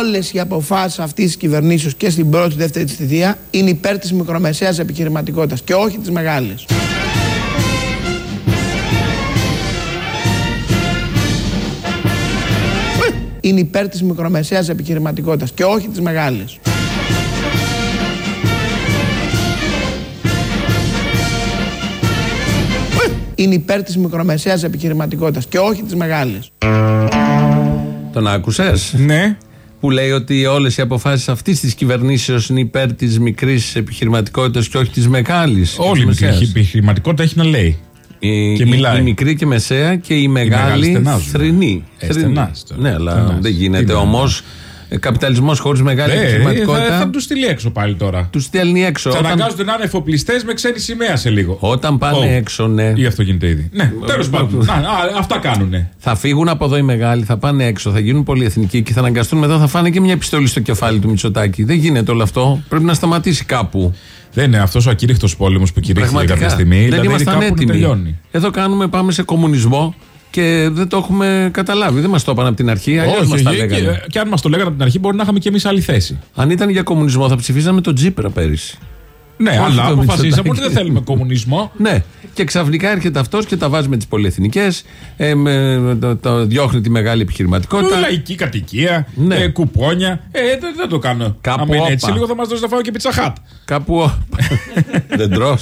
όλες οι αποφάσεις αυτής της κυβερνήσεως και στην πρώτη δεύτερη της θητεία είναι υπέρ της μικρομεσαίας επιχειρηματικότητας και όχι της μεγάλης. Είναι υπέρ της μικρομεσαίας επιχειρηματικότητας και όχι της μεγάλης. Είναι υπέρ της μικρομεσαίας επιχειρηματικότητας και όχι της μεγάλης. Τον άκουσες; Ναι. Που λέει ότι όλες οι αποφάσεις αυτής της κυβερνήσεως είναι υπέρ της μικρής επιχειρηματικότητας και όχι της μεγάλης. Όλη η επιχειρηματικότητα έχει να λέει. Η, Και η- μιλάει. η μικρή και μεσαία και η μεγάλη μεγάλη στενάζουν. θρηνή. Ε, Θρηνή. στενάζει τώρα. Ναι, αλλά Στενάζει. δεν Τι γίνεται να όμως. Καπιταλισμός χωρίς μεγάλη Ε, θα, επιχειρηματικότητα θα τους στείλει έξω πάλι τώρα. τους στέλνει έξω. Θα Όταν, αναγκάζονται να είναι εφοπλιστές με ξένη σημαία σε λίγο. όταν πάνε Ω. έξω, ναι. Ή αυτό γίνεται ήδη. Ναι, τέλος πάντων. Να, α, Αυτά κάνουνε. Θα φύγουν από εδώ οι μεγάλοι, θα πάνε έξω, θα γίνουν πολυεθνικοί και θα αναγκαστούν μετά, θα φάνε και μια επιστολή στο κεφάλι του Μητσοτάκη. Δεν γίνεται όλο αυτό. Πρέπει να σταματήσει κάπου. Δεν είναι αυτός ο ακήρυχτο πόλεμος που κηρύχθηκε κάποια στιγμή. δεν δηλαδή ήμασταν κάπου να έτοιμοι. τελειώνει. Εδώ κάνουμε, πάμε σε κομμουνισμό και δεν το έχουμε καταλάβει. Δεν μας το είπαν από την αρχή, αλλιώς μας τα και, λέγανε. και, και αν μας το λέγανε από την αρχή, μπορεί να είχαμε και εμείς άλλη θέση. Αν ήταν για κομμουνισμό, θα ψηφίζαμε τον Τζίπρα πέρυσι. Ναι, Όχι αλλά το αποφασίσαμε Μητσοτάκη. ότι δεν θέλουμε κομμουνισμό. Ναι, και ξαφνικά έρχεται αυτός και τα βάζει με τις πολυεθνικές, ε, με, το, το διώχνει τη μεγάλη επιχειρηματικότητα. Λαϊκή κατοικία, Ναι. ε, κουπόνια. Ε, δεν, δεν το κάνω. Κάπου Αν είναι όπα. έτσι, λίγο θα μας δώσει να φάω και πιτσαχάτ. Κάπου. δεν τρώ.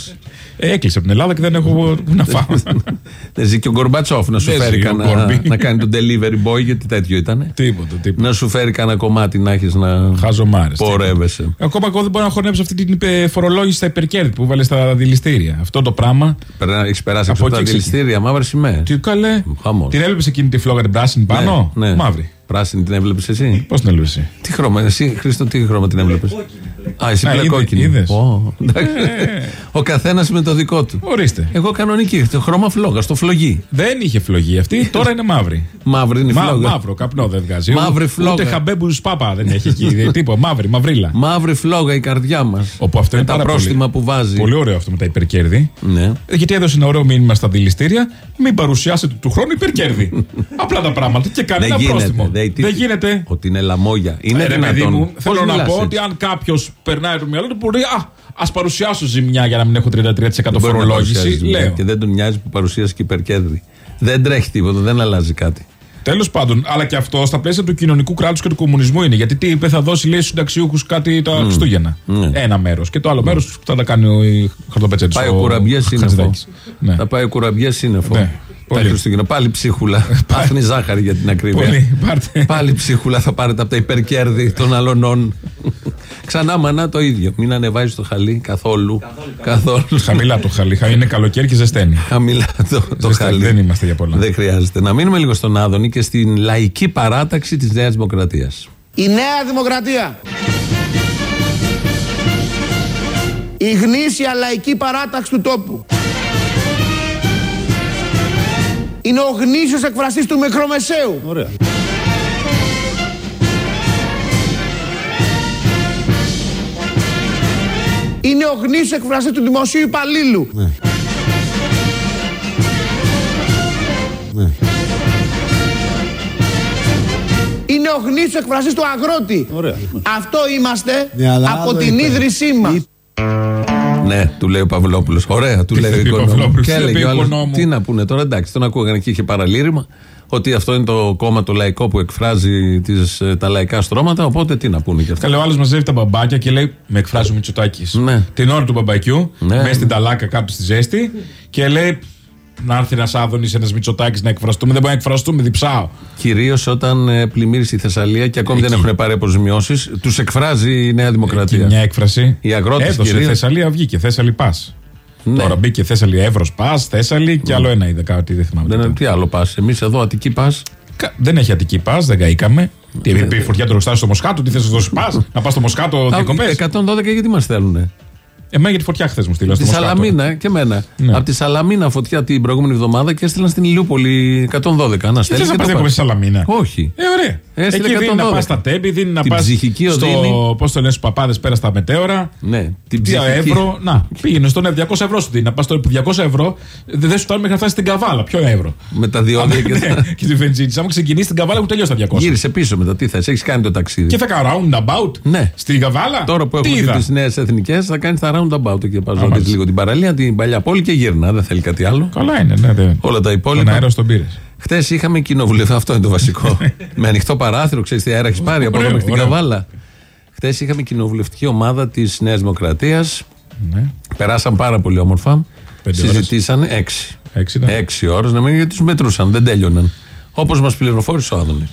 Ε, έκλεισε από την Ελλάδα και δεν έχω που να φάω. Δεν ζει και ο Γκορμπατσόφ να σου Δεν φέρει ζει ο κανένα. Γκορμπι. να κάνει τον delivery boy, γιατί τέτοιο ήταν. τίποτα, τίποτα. Να σου φέρει κανένα κομμάτι να έχεις να Χαζομάρες. πορεύεσαι. Ακόμα εγώ δεν μπορώ να χωνέψω αυτή την υπε- φορολόγηση στα υπερκέρδη που βάλε στα δηληστήρια. Αυτό το πράγμα. Έχεις περάσει Από από τα εκεί δηληστήρια, μαύρες σημαίε. Τι καλέ. Χαμός. Την έβλεπε εκείνη τη φλόγα την πράσινη πάνω; Ναι, ναι. Μαύρη. Πράσινη την έβλεπες εσύ; Πώς την έβλεπες εσύ; Τι χρώμα, εσύ Χρήστο, τι χρώμα την έβλεπες; Α, εσύ Α, μπλε είδε- κόκκινη. είδες. Ω, εντάξει. Ο καθένας με το δικό του. Ορίστε. Εγώ κανονική, το χρώμα φλόγα, στο φλογί. Δεν είχε φλογή αυτή, τώρα είναι μαύρη. Μαύρη είναι η Μα, φλόγα. μαύρο, καπνό δεν βγάζει. Μαύρη Ούτε- φλόγα. Ούτε χαμπέμπου πάπα δεν έχει εκεί. Τίποτα. Μαύρη, μαυρίλα. Μαύρη φλόγα η καρδιά μας. Όπου αυτό με είναι τα πάρα πρόστιμα πολύ- που βάζει. Πολύ ωραίο αυτό με τα υπερκέρδη. Ναι. Ε, Γιατί έδωσε ένα ωραίο μήνυμα στα δηληστήρια. Μην παρουσιάσετε του χρόνου υπερκέρδη. Απλά τα πράγματα. Και κανένα Δεν γίνεται. πρόστιμο. Δεν, τι- Δεν γίνεται. Ότι είναι λαμόγια. Είναι Ε, ρε, παιδί δυνατόν. μου, Πώς θέλω να μιλάς πω έτσι; ότι αν κάποιος περνάει το μυαλό του, μπορεί. Α, ας παρουσιάσω ζημιά για να μην έχω 33% Δεν μπορεί να φορολόγηση. παρουσιάζει ζημιά Λέω. Και δεν τον νοιάζει που παρουσίασε και υπερκέρδη. Δεν τρέχει τίποτα, δεν αλλάζει κάτι. Τέλος πάντων, αλλά και αυτό στα πλαίσια του κοινωνικού κράτους και του κομμουνισμού είναι. Γιατί τι είπε, θα δώσει λέει στους συνταξιούχους κάτι τα Χριστούγεννα. Ναι. Ένα μέρος. Και το άλλο μέρος θα τα κάνει ο η χαρτοπετσέτης. Πάει ο κουραμπιές σύννεφο. Χατζηδάκης. Ναι. Θα πάει ο κουραμπιές σύννεφο. Ναι, Τα πολύ. Χριστούγεννα. Πάλι ψίχουλα. Πάχνει ζάχαρη για την ακρίβεια. Πολύ. Πάρτε. Πάλι ψίχουλα θα πάρετε από τα υπερκέρδη των αλωνών. Ξανά μανά το ίδιο. Μην ανεβάζεις το χαλί καθόλου. Καθόλου. Χαμηλά το χαλί. Είναι καλοκαίρι και ζεσταίνει. Χαμηλά το, το Ζεσταίνει. χαλί. Δεν είμαστε για πολλά. Δεν χρειάζεται. Να μείνουμε λίγο στον Άδωνη και στην λαϊκή παράταξη της Νέας Δημοκρατίας. Η Νέα Δημοκρατία. Η γνήσια λαϊκή παράταξη του τόπου. Είναι ο γνήσιος εκφραστής του μικρομεσαίου. Ωραία. Είναι ο γνήσιος εκφραστής του δημοσίου υπαλλήλου. Ναι. Ναι. Είναι ο γνήσιος εκφραστής του αγρότη. Ωραία. Αυτό είμαστε Ναι, αλλά από άλλο την είπε. ίδρυσή μας. Ναι, του λέει ο Παυλόπουλος. Ωραία, του Τι λέει ο θα πει ο οικονόμου. Παυλόπουλος, Και τι θα έλεγε πει ο ο άλλος, οικονόμου; Τι να πούνε τώρα, εντάξει, τον ακούγανε και είχε παραλήρημα. Ότι αυτό είναι το κόμμα το λαϊκό που εκφράζει τις, ε, τα λαϊκά στρώματα. Οπότε τι να πούνε και αυτά. Καλέ, ο άλλος μαζεύει τα μπαμπάκια και λέει: Με εκφράζει ο Μητσοτάκης. Ναι. Την ώρα του μπαμπακιού, Ναι. μέσα στην ταλάκα κάτω στη ζέστη και λέει: Να έρθει ένας Άδωνης, ένας Μητσοτάκης να εκφραστούμε. Δεν μπορεί να εκφραστούμε, διψάω. Κυρίως όταν ε, πλημμύρισε η Θεσσαλία και ακόμη δεν Εκεί. έχουν πάρει αποζημιώσεις, τους εκφράζει η Νέα Και Δημοκρατία. μια έκφραση. Οι αγρότες Έδωσε κυρίως. Θεσσαλία, βγήκε Θέσσαλη Πας. Ναι. Τώρα μπήκε Θέσσαλη Εύρος Πας, Θέσσαλη και άλλο ένα είδα κάτι, δεν θυμάμαι. Δεν, τι ήταν. τι άλλο πας. Εμείς εδώ Αττική πας. Κα- Δεν έχει Αττική Πας, δεν καήκαμε. Τι είπε η φωτιά του ρωστά στο Μοσχάτο, τι θες να δώσεις Πας, να πας στο Μοσχάτο διακοπέ. 112 γιατί μας θέλουνε; Εμένα για τη φωτιά χθες μου στείλα Τη Σαλαμίνα και εμένα. Ναι. Από τη Σαλαμίνα φωτιά την προηγούμενη εβδομάδα και έστειλαν στην Ηλιούπολη 112. Να Τι στέλνει. θες να και πας το διακοπές πας. στη Σαλαμίνα; Όχι. Ε, ωραία. Έστειλε Εκεί δίνει να 112. πας στα τέμπη, δίνει να Την πας. ψυχική στο, οδύνη. Πώς το λένε, στους παπάδες πέρα στα μετέωρα. Ναι, την Τι ψυχική. ευρώ. Να, πήγαινε στον 200 ευρώ σου δίνει. Να πας στο 200 ευρώ, δεν σου φτάνει μέχρι να φτάσεις στην καβάλα. Ποιο ευρώ; Με τα διόδια και Ναι, τα... και τη βενζίνης. Άμα ξεκινήσεις την καβάλα, έχουν τελειώσει τα 200. Γύρισε πίσω μετά. Τι θες, έχεις κάνει το ταξίδι. Και θα κάνω roundabout Ναι. στην καβάλα; Τώρα που Τι έχουμε είδα; τις νέες εθνικές, θα κάνεις τα roundabout εκεί. Πα μάλιστα. λίγο την παραλία, την παλιά πόλη και γύρνα. Δεν θέλει κάτι άλλο. Καλά είναι, ναι. ναι. Όλα τα Τον υπόλοιπα. αέρα στον πήρες. Χθες είχαμε κοινοβουλευτή, αυτό είναι το βασικό. με ανοιχτό παράθυρο, ξέρεις τι αέρα έχει πάρει από εδώ Ωραίο, μέχρι την ωραίο. Καβάλα. Χθες είχαμε κοινοβουλευτική ομάδα της Νέας Δημοκρατίας. Ναι. Περάσαν πάρα πολύ όμορφα. Πέντε ώρες. Συζητήσαν έξι. Έξι ήταν. Έξι ώρες, να μην γιατί τους μετρούσαν, δεν τέλειωναν. Όπως μας πληροφόρησε ο Άδωνης.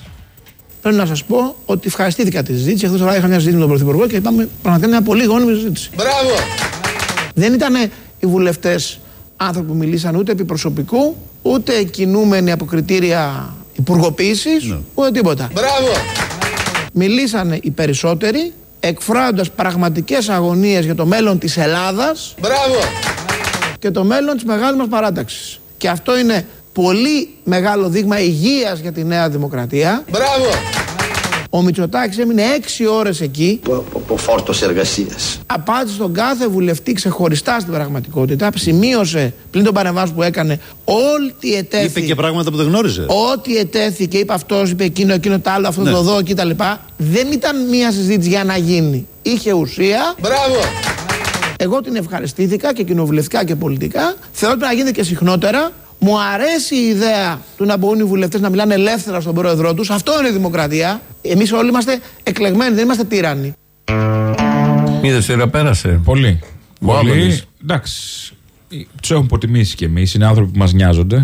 Πρέπει να σας πω ότι ευχαριστήθηκα τη συζήτηση. Χθε το βράδυ είχα μια συζήτηση με τον Πρωθυπουργό και είπαμε πραγματικά είναι μια πολύ γόνιμη συζήτηση. Μπράβο! Δεν ήταν οι βουλευτές άνθρωποι που μιλήσαν ούτε επί προσωπικού, ούτε κινούμενοι από κριτήρια υπουργοποίησης, ούτε τίποτα. Μπράβο! Μιλήσανε οι περισσότεροι εκφράζοντας πραγματικές αγωνίες για το μέλλον της Ελλάδας Μπράβο! και το μέλλον της μεγάλης μας παράταξης. Και αυτό είναι πολύ μεγάλο δείγμα υγείας για τη Νέα Δημοκρατία. Μπράβο! Ο Μητσοτάκης έμεινε έξι ώρες εκεί, από φόρτο εργασίας. απάντησε στον κάθε βουλευτή ξεχωριστά στην πραγματικότητα, σημείωσε πλην των παρεμβάσεων που έκανε ό,τι ετέθη. Είπε και πράγματα που δεν γνώριζε. Ό,τι ετέθηκε, είπε αυτός, είπε εκείνο, εκείνο το άλλο, αυτό Ναι. το δω κτλ. Δεν ήταν μία συζήτηση για να γίνει. Είχε ουσία. Μπράβο! Εγώ την ευχαριστήθηκα και κοινοβουλευτικά και πολιτικά. Θεωρώ ότι πρέπει να γίνεται και συχνότερα. Μου αρέσει η ιδέα του να μπορούν οι βουλευτές να μιλάνε ελεύθερα στον πρόεδρό τους. Αυτό είναι η δημοκρατία. Εμείς όλοι είμαστε εκλεγμένοι, δεν είμαστε τύρανοι. Είδε η ώρα πέρασε. Πολύ. Ο Πολύ. Άδωνης. Εντάξει. Τους έχουμε υποτιμήσει κι εμείς. Είναι άνθρωποι που μας νοιάζονται.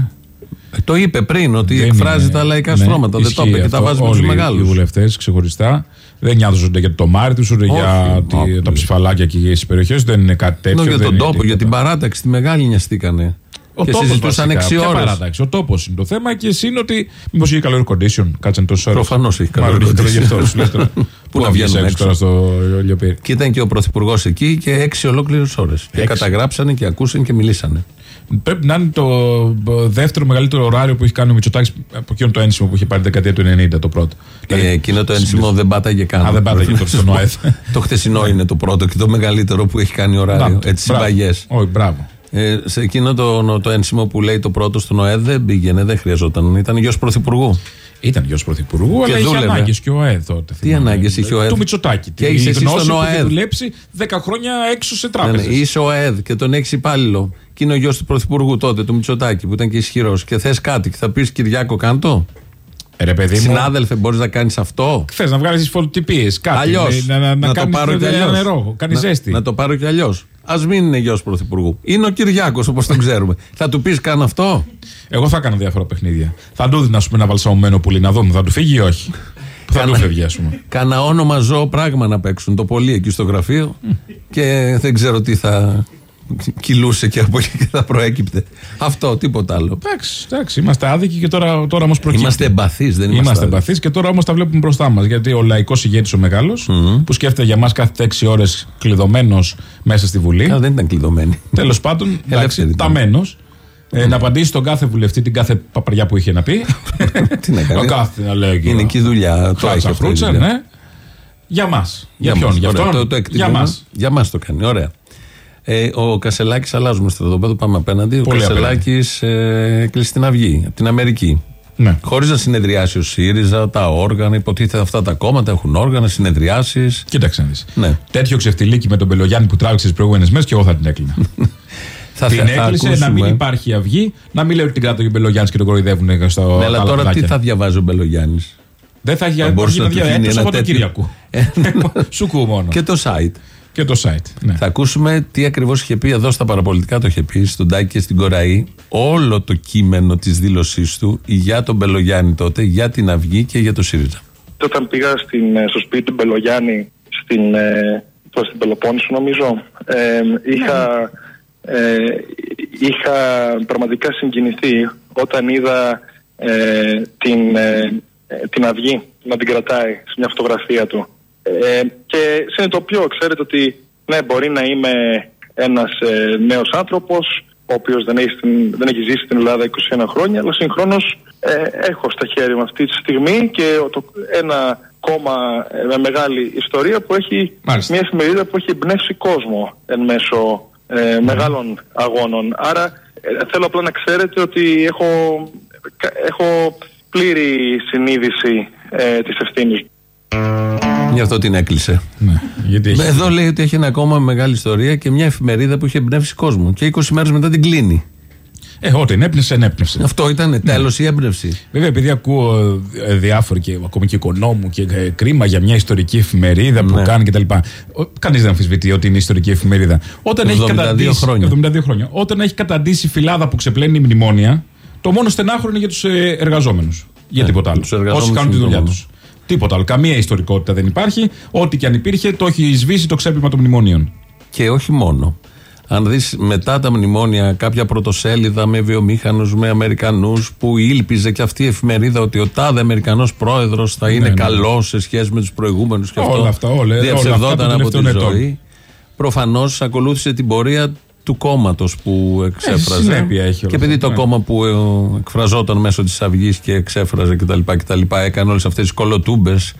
Ε, Το είπε πριν ότι Δεν εκφράζει είναι- τα λαϊκά ναι, στρώματα. Δεν το ισχύει είπε και τα αυτό. βάζει με τους Όλοι Οι μεγάλου. βουλευτές ξεχωριστά δεν νοιάζονται για το μάρι τους, ούτε Όχι, για τη- όχι. τα ψηφαλάκια και για τι περιοχές. Δεν είναι κάτι τέτοιο. για δεν τον είναι τόπο, για την τίποτα. παράταξη, τη μεγάλη νοιαστήκανε. Ο και τόπος συζητούσαν βασικά. 6 Ποια ώρες. παράταξη. Ο τόπος είναι το θέμα και εσύ είναι ότι. Μήπως έχει καλό air condition, κάτσαν τόσο ώρε. Προφανώς έχει καλό Μάλλον air έχει καλό γι' αυτό. condition. σου λες τώρα. Πού να βγεις βγαίνουν έξω. τώρα στο λιοπύρι. Και ήταν και ο Πρωθυπουργός εκεί και έξι ολόκληρες ώρες. Και Έξι. καταγράψανε και ακούσαν και μιλήσανε. Πρέπει να είναι το ε, δεύτερο μεγαλύτερο ωράριο που έχει κάνει ο Μητσοτάκης από εκείνο το ένσημο που είχε πάρει την δεκαετία του 90 το πρώτο. Δηλαδή, Ε, εκείνο το ένσημο δεν πάταγε καν. Α, δεν πάταγε το στον ΟΕΔ. το χτεσινό είναι το πρώτο και το μεγαλύτερο που έχει κάνει ωράριο. Μπράβο. Έτσι, Μπράβο. συμπαγές. Όχι, μπράβο. Ε, σε εκείνο το, το ένσημο που λέει το πρώτο στον ΟΕΔ δεν πήγαινε, δεν χρειαζόταν. Ήταν γιος Πρωθυπουργού. Ήταν γιος Πρωθυπουργού, αλλά είχε δούλευε. ανάγκες και ο ΑΕΔ τότε. Τι ανάγκες είχε ο ΑΕΔ; Του Μητσοτάκη. Και Τη είσαι εσύ γνώση στον που έχει ΟΑΕΔ. δουλέψει 10 χρόνια έξω σε Ναι, τράπεζες. ναι, είσαι ο ΑΕΔ και τον έχεις υπάλληλο. Και είναι ο γιος του Πρωθυπουργού τότε, του Μητσοτάκη, που ήταν και ισχυρός. Και θες κάτι και θα πεις Κυριάκο, κάντο; Ε, ρε παιδί μου, Συνάδελφε, μπορείς να κάνεις αυτό; θες να βγάλεις τις φωτοτυπίες. Κάτι. Αλλιώς. Να, να, να, το κάνεις πάρω κι ένα αλλιώς. νερό. Κάνεις να, ζέστη. να το πάρω κι αλλιώς. Α μην είναι γιος Πρωθυπουργού. Είναι ο Κυριάκος, όπως τον ξέρουμε. θα του πεις καν αυτό; Εγώ θα έκανα διάφορα παιχνίδια. Θα του δίνα, α πούμε, ένα βαλσαμωμένο πουλί να δούμε. Θα του φύγει ή όχι. Που θα του φεύγει, ας πούμε. Κάνα όνομα ζώο πράγμα να παίξουν το πολύ εκεί στο γραφείο. και δεν ξέρω τι θα κυλούσε και από εκεί και θα προέκυπτε. Αυτό, τίποτα άλλο. Εντάξει, εντάξει, είμαστε άδικοι και τώρα, τώρα όμως προκύπτει. Είμαστε εμπαθείς, δεν είμαστε. Είμαστε άδικοι. εμπαθείς και τώρα όμως τα βλέπουμε μπροστά μας. Γιατί ο λαϊκός ηγέτης ο μεγάλος, που σκέφτεται για μας κάθε 6 ώρες κλειδωμένος μέσα στη Βουλή. Καλά, δεν ήταν κλειδωμένοι. Τέλος πάντων, εντάξει, Ελεύθερη ήταν. ταμένος. Ε, να απαντήσει στον κάθε βουλευτή την κάθε παπαριά που είχε να πει. Τι να κάνει. Ο κάθε να λέει. Είναι και η δουλειά. Το έχει Χάτσα αυτό. η φρούτσα, δουλειά. ναι. Για μας. Για, ποιον, μας. για Ωραία, αυτόν. Το, το για εκτιμούμε. μας. Για μας το κάνει. Ωραία. Ε, ο Κασελάκης, αλλάζουμε στρατοπέδο, πάμε απέναντι. Ο Πολύ Κασελάκης ε, έκλεισε στην Αυγή, από την Αμερική. Ναι. Χωρίς να συνεδριάσει ο ΣΥΡΙΖΑ, τα όργανα, υποτίθεται αυτά τα κόμματα έχουν όργανα, συνεδριάσεις. Κοίταξε να δεις. Ναι. Τέτοιο ξεφτιλίκι με τον Μπελογιάννη που τράβηξε τις προηγούμενες μέρες και εγώ θα την έκλεινα. Θα, την θα έκλεισε να μην ακούσουμε. υπάρχει αυγή, να μην λέει ότι την κράταγε ο Μπελογιάννης και τον κοροϊδεύουν στο. Ναι, αλλά τα τώρα τι λαδάκια. θα διαβάζει ο Μπελογιάννης; Δεν θα έχει Θα αυγή μπορούσε να να του διαβάζει. γίνει Το ένα Σαββατοκύριακο. Σου κου μόνο. Και το site. Και το site. Ναι. Θα ακούσουμε τι ακριβώς είχε πει εδώ στα παραπολιτικά. Το είχε πει στον Τάκη και στην Κοραή. Όλο το κείμενο της δήλωσής του για τον Μπελογιάννη τότε, για την Αυγή και για το ΣΥΡΙΖΑ. Όταν πήγα στην, ε, στο σπίτι του Μπελογιάννη στην, ε, προς την Πελοπόννησο νομίζω ε, είχα, ε, είχα πραγματικά συγκινηθεί όταν είδα ε, την, ε, ε, την αυγή να την κρατάει σε μια φωτογραφία του. Ε, και συνειδητοποιώ, ξέρετε ότι ναι μπορεί να είμαι ένας ε, νέος άνθρωπος ο οποίος δεν έχει, στην- δεν έχει ζήσει στην Ελλάδα 21 χρόνια αλλά συγχρόνως ε, έχω στα χέρια μου αυτή τη στιγμή και το, ένα κόμμα ε, με μεγάλη ιστορία που έχει Μάλιστα. μια εφημερίδα που έχει εμπνεύσει κόσμο εν μέσω ε, μεγάλων αγώνων. Άρα ε, θέλω απλά να ξέρετε ότι έχω, κα- έχω πλήρη συνείδηση ε, της ευθύνης μου. Γι' αυτό την έκλεισε. Ναι, γιατί έχει. Εδώ λέει ότι έχει ένα κόμμα με μεγάλη ιστορία και μια εφημερίδα που έχει εμπνεύσει κόσμο. Και 20 μέρες μετά την κλείνει. Ε, όταν έπνευσε, ενέπνευσε. Αυτό ήταν τέλος η έμπνευση. Βέβαια, επειδή ακούω ε, διάφοροι και ακόμη και οικονόμου και ε, κρίμα για μια ιστορική εφημερίδα που Ναι. κάνει κτλ. Κανείς δεν αμφισβητεί ότι είναι ιστορική εφημερίδα. Όταν έχει 72 καταντήσει. χρόνια. 72 χρόνια. Όταν έχει καταντήσει φυλάδα που ξεπλένει μνημόνια, το μόνο στενάχωρο είναι για τους εργαζόμενους. Για Ναι, τίποτα άλλο. τους εργαζόμενους Όσοι κάνουν τη είναι το δουλειά μόνο. τους. Τίποτα άλλο. Καμία ιστορικότητα δεν υπάρχει. Ό,τι και αν υπήρχε, το έχει σβήσει το ξέπλυμα των μνημονίων. Και όχι μόνο. Αν δεις μετά τα μνημόνια κάποια πρωτοσέλιδα με βιομήχανους, με Αμερικανούς, που ήλπιζε και αυτή η εφημερίδα ότι ο τάδε Αμερικανός πρόεδρος θα είναι ναι. καλός σε σχέση με τους προηγούμενους και αυτό. Όλα αυτά, όλα, όλα αυτά διαψευδόταν των από τη τελευταίων ετών. ζωή. Προφανώς ακολούθησε την πορεία του κόμματος που εξέφραζε. συνέπεια έχει όλο και επειδή αυτό, το ναι. κόμμα που ε, εκφραζόταν μέσω της Αυγής και εξέφραζε κτλ. κτλ έκανε όλες αυτές τις κολοτούμπες.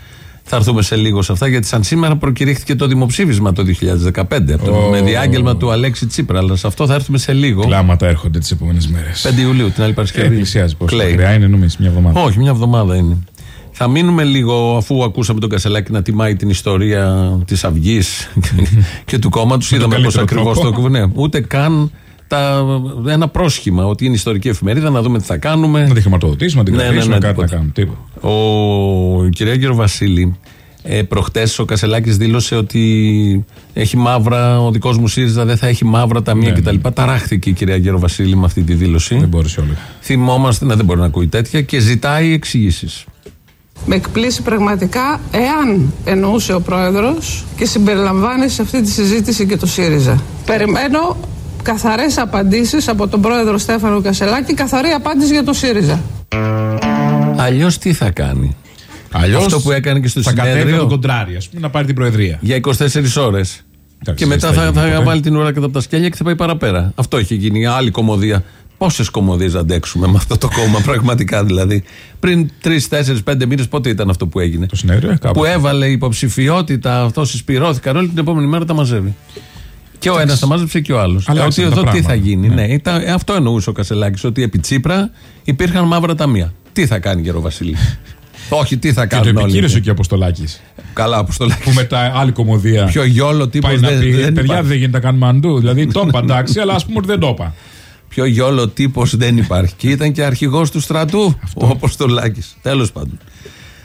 Θα έρθουμε σε λίγο σε αυτά, γιατί σαν σήμερα προκηρύχθηκε το δημοψήφισμα το 2015 από το- Ω. με διάγγελμα του Αλέξη Τσίπρα. Αλλά σε αυτό θα έρθουμε σε λίγο. Κλάματα έρχονται τις επόμενες μέρες. 5 Ιουλίου, την άλλη Παρασκευή. Πλησιάζει πώς. Κλαίει. Μακριά είναι, νομίζω, μια εβδομάδα. Όχι, μια εβδομάδα είναι. Θα μείνουμε λίγο, αφού ακούσαμε τον Κασελάκη να τιμάει την ιστορία της Αυγής και του κόμματος. τον Είδαμε πώ καλύτερο ακριβώς τρόπο. το κουβνέ. Ούτε καν τα, ένα πρόσχημα ότι είναι ιστορική εφημερίδα, να δούμε τι θα κάνουμε. Να τη χρηματοδοτήσουμε, να την Ναι, ναι, κρατήσουμε, ναι, κάτι να τίποτα. κάνουμε. Τίποτα. Ο κυρία Γερο Βασίλη, ε, προχτές ο Κασελάκης δήλωσε ότι έχει μαύρα, ο δικός μου ΣΥΡΙΖΑ δεν θα έχει μαύρα ταμεία Ναι, κτλ. Ταράχθηκε η κυρία Γερο Βασίλη με αυτή τη δήλωση. Δεν μπόρεσε όλο. Θυμόμαστε, να δεν μπορεί να ακούει τέτοια και ζητάει εξηγήσεις. Με εκπλήσει πραγματικά εάν εννοούσε ο πρόεδρος και συμπεριλαμβάνει σε αυτή τη συζήτηση και το ΣΥΡΙΖΑ. Περιμένω καθαρές απαντήσεις από τον πρόεδρο Στέφανο Κασελάκη, καθαρή απάντηση για το ΣΥΡΙΖΑ. Αλλιώς τι θα κάνει; Αλλιώς Αυτό που έκανε και στο θα κατέβει συνέδριο. τον κοντράρι, ας πούμε, να πάρει την προεδρία. Για 24 ώρες. Και μετά δεν θα θα, γίνει θα ποτέ. βάλει την ώρα κατά από τα σκέλια και θα πάει παραπέρα. Αυτό έχει γίνει. Άλλη κομμωδία. Πόσες κομμωδίες αντέξουμε με αυτό το κόμμα, πραγματικά δηλαδή. Πριν 3, 4, 5 μήνες, πότε ήταν αυτό που έγινε; Το συνέδριο, ε, κάπου. Που έβαλε υποψηφιότητα, αυτό συσπηρώθηκαν όλοι την επόμενη μέρα τα μαζεύει. Και ο ένας τα μάζεψε και ο άλλος. Αλλάξαν Ότι τα εδώ τι θα πράγματα. γίνει. Ναι. Ναι. ήταν- αυτό εννοούσε ο Κασελάκης. Ότι επί Τσίπρα υπήρχαν μαύρα ταμεία. Τι θα κάνει και ο Βασίλη; Όχι, τι θα Και το κάνουν όλοι. επικύρωσε και ο Αποστολάκης. Καλά, Αποστολάκης. Που μετά άλλη κομμωδία. Πιο γιόλο τύπος Πάει δεν, να πει, δεν παιδιά υπάρχει. δεν γίνεται να κάνουμε αντού. Δηλαδή το είπα εντάξει, αλλά ας πούμε ότι δεν το είπα. Πιο γιόλο τύπος δεν υπάρχει. Και ήταν και αρχηγός του στρατού ο Αποστολάκης. Τέλος πάντων.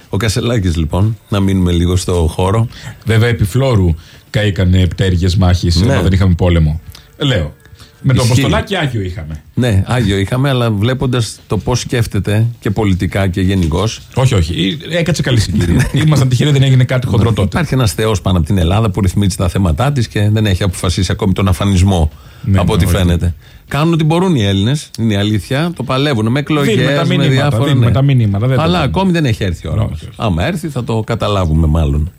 Ο Κασελάκης λοιπόν, να μείνουμε λίγο στο χώρο. Βέβαια επί Φλόρου καήκανε πτέρυγε μάχης Ναι. ενώ δεν είχαμε πόλεμο. Ε, Λέω. Με το Ισχύει. Αποστολάκη Άγιο είχαμε. Ναι, Άγιο είχαμε, αλλά βλέποντας το πώς σκέφτεται και πολιτικά και γενικώς. Όχι, όχι. Ε, Έκατσε καλή συγκυρία. Ήμασταν τυχεροί δεν έγινε κάτι χοντρό τότε. Υπάρχει ένας Θεός πάνω από την Ελλάδα που ρυθμίζει τα θέματά της και δεν έχει αποφασίσει ακόμη τον αφανισμό. Ναι, από ναι, ό,τι όχι. φαίνεται. Κάνουν ό,τι μπορούν οι Έλληνες, είναι η αλήθεια. Το παλεύουν με εκλογές, Δίνουμε τα με μηνύματα, διάφορα. ναι. δίνουμε τα μηνύματα, δεν το Αλλά κάνουμε. ακόμη δεν έχει έρθει η ώρα. Όχι, μας. όχι. Άμα έρθει θα το καταλάβουμε μάλλον.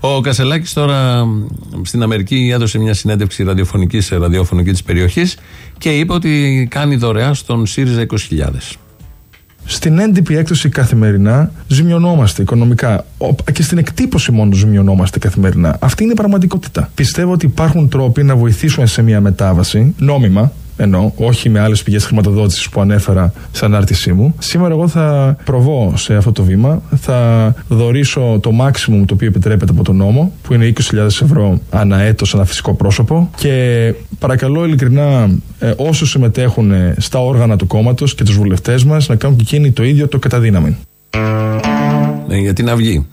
Ο Κασελάκης τώρα μ, στην Αμερική έδωσε μια συνέντευξη ραδιοφωνικής σε ραδιόφωνο και της περιοχής και είπε ότι κάνει δωρεά στον ΣΥΡΙΖΑ 20.000. Στην έντυπη έκδοση καθημερινά ζημιωνόμαστε οικονομικά. Ο- Και στην εκτύπωση μόνο ζημιωνόμαστε καθημερινά. Αυτή είναι η πραγματικότητα. Πιστεύω ότι υπάρχουν τρόποι να βοηθήσουμε σε μια μετάβαση, νόμιμα, ενώ όχι με άλλες πηγές χρηματοδότησης που ανέφερα στην ανάρτησή μου. Σήμερα εγώ θα προβώ σε αυτό το βήμα. Θα δωρήσω το maximum το οποίο επιτρέπεται από τον νόμο, που είναι 20.000 ευρώ ανά έτος, ένα φυσικό πρόσωπο. Και παρακαλώ ειλικρινά ε, όσους συμμετέχουν ε, στα όργανα του κόμματος και τους βουλευτές μας να κάνουν και εκείνοι το ίδιο το κατά δύναμη. Ναι, για την Αυγή.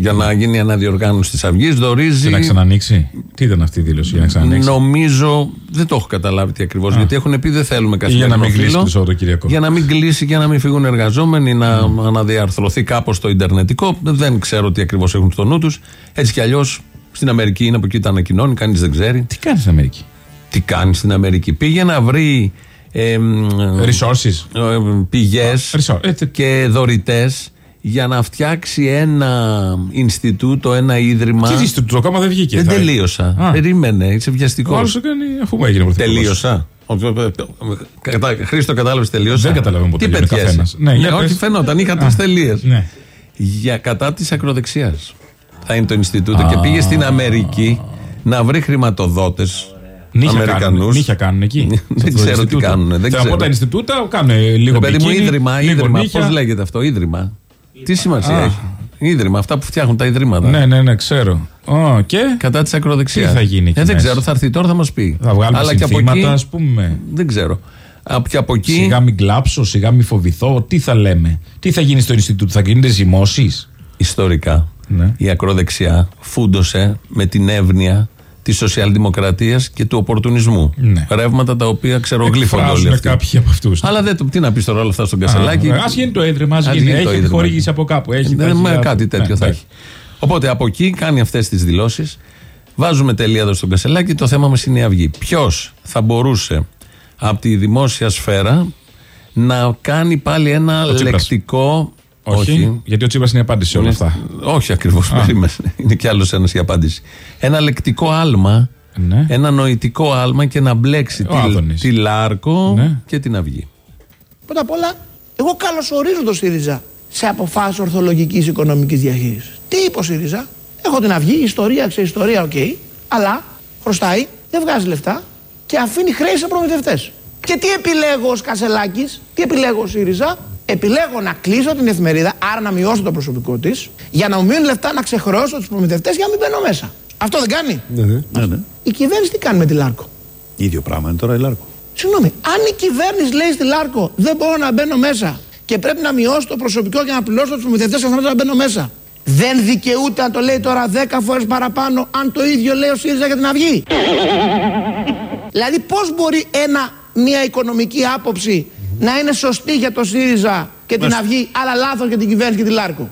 Για να γίνει αναδιοργάνωση της Αυγής, δορίζει. Και να ξανανοίξει; Τι ήταν αυτή η δήλωση για να ξανανοίξει; Νομίζω, δεν το έχω καταλάβει τι ακριβώς. Γιατί έχουν πει δεν θέλουμε Ή για καθημερινό να μην κλείσει φύλλο. το Σαββατοκύριακο. Για να μην κλείσει και να μην φύγουν εργαζόμενοι, να αναδιαρθρωθεί κάπως το Ιντερνετικό. Δεν ξέρω τι ακριβώς έχουν στο νου τους. Έτσι κι αλλιώς στην Αμερική είναι από εκεί τα ανακοινώνει, κανείς δεν ξέρει. Τι κάνει στην Αμερική; Τι κάνει στην Αμερική; Πήγε να βρει ε, Resources. πηγές resort. Έτσι. και δωρητές για να φτιάξει ένα Ινστιτούτο, ένα ίδρυμα. Τι ζήσετε, το κόμμα δεν βγήκε. Δεν θα- τελείωσα. Α. Περίμενε, είσαι Ο βιαστικός. άλλος το κάνει αφού μου έγινε πρωθυπουργός. Τελείωσα. Ο- ο- ο- Κατά- Χρήστο, κατάλαβες τελείωσα. Δεν καταλαβαίνω πότε Τι τελειώνει πετιέσαι. καθένας. Ναι, για όχι, πες. φαινόταν. Είχα τρει Α, τελείες. Ναι. Για κατά της ακροδεξιάς. Θα είναι το Ινστιτούτο και πήγε στην Αμερική να βρει χρηματοδότες. Νύχια κάνουν, Αμερικανού. νύχια κάνουν εκεί. Δεν Σε αυτό το ξέρω τι Ινστιτούτο. κάνουνε, δεν Θέλω να ξέρω. πω τα Ινστιτούτα κάνουν λίγο Παιδί μου, μπικίνι, ίδρυμα, λίγο ίδρυμα. νύχια. Πώς λέγεται αυτό, ίδρυμα. Τι σημασία Α. έχει; Ίδρυμα, αυτά που φτιάχνουν τα ιδρύματα. Ναι, ναι, ναι, ξέρω. Ω, και; Κατά της ακροδεξιάς. Τι θα γίνει εκεί ε, δεν μέσα; ξέρω, θα έρθει τώρα, θα μας πει. θα βγάλουμε Αλλά και από συνθήματα, εκεί. ας πούμε. Δεν ξέρω. Από, και από εκεί. Σιγά μην κλάψω, σιγά μην φοβηθώ. Τι θα λέμε; Τι θα γίνει στο Ινστιτούτο, θα γίνονται ζυμώσεις; ιστορικά Ναι. η ακροδεξιά φούντωσε με την εύνοια της σοσιαλδημοκρατίας και του οπορτουνισμού. Ναι. Ρεύματα τα οποία ξερογλύφονται όλοι Εκφράζουν αυτοί. κάποιοι από αυτούς. Αλλά δεν, το- τι να πεις τώρα όλα αυτά στον Κασελάκη; Α γίνει το ίδρυμα, ας Ας γίνει. γίνει το Έχει ίδρυμα. χορήγηση από κάπου. Έχει, Δεν- θα έχει με για- κάτι τέτοιο Ναι, θα ναι. έχει. Οπότε από εκεί κάνει αυτές τις δηλώσεις. Βάζουμε τελεία εδώ στον Κασελάκη. Το θέμα μας είναι η Αυγή. Ποιος θα μπορούσε από τη δημόσια σφαίρα να κάνει πάλι ένα Ο Τσίπρας. λεκτικό. Όχι, γιατί ο Τσίπρας είναι η απάντηση σε όλα αυτά. Όχι ακριβώς. Περίμενε. Είναι κι άλλος ένας η απάντηση. Ένα λεκτικό άλμα. Ναι. Ένα νοητικό άλμα και να μπλέξει Ο τη, Άδωνης. τη Λάρκο Ναι. και την Αυγή. Πρώτα απ' όλα, εγώ καλωσορίζω το ΣΥΡΙΖΑ σε αποφάσεις ορθολογικής οικονομικής διαχείρισης. Τι είπε ο ΣΥΡΙΖΑ, Έχω την Αυγή, ιστορία, ξεϊστορία, οκ. Αλλά χρωστάει, δεν βγάζει λεφτά και αφήνει χρέη σε προμηθευτές. Και τι επιλέγω ως Κασελάκης, τι επιλέγω ως ΣΥΡΙΖΑ, Επιλέγω να κλείσω την εφημερίδα, άρα να μειώσω το προσωπικό της, για να μου μείνουν λεφτά να ξεχρεώσω τους προμηθευτές για να μην μπαίνω μέσα. Αυτό δεν κάνει. Ναι, ναι. ναι, ναι. Η κυβέρνηση τι κάνει με τη Λάρκο; Ίδιο πράγμα είναι τώρα η Λάρκο. Συγγνώμη, αν η κυβέρνηση λέει στη Λάρκο δεν μπορώ να μπαίνω μέσα και πρέπει να μειώσω το προσωπικό για να πληρώσω τους προμηθευτές και να μπαίνω μέσα. Δεν δικαιούται να το λέει τώρα 10 φορές παραπάνω αν το ίδιο λέει ο ΣΥΡΙΖΑ για την Αυγή. δηλαδή, πώς μπορεί ένα, μια οικονομική άποψη να είναι σωστή για το ΣΥΡΙΖΑ και την Αυγή, αλλά λάθος για την κυβέρνηση και τη Λάρκο.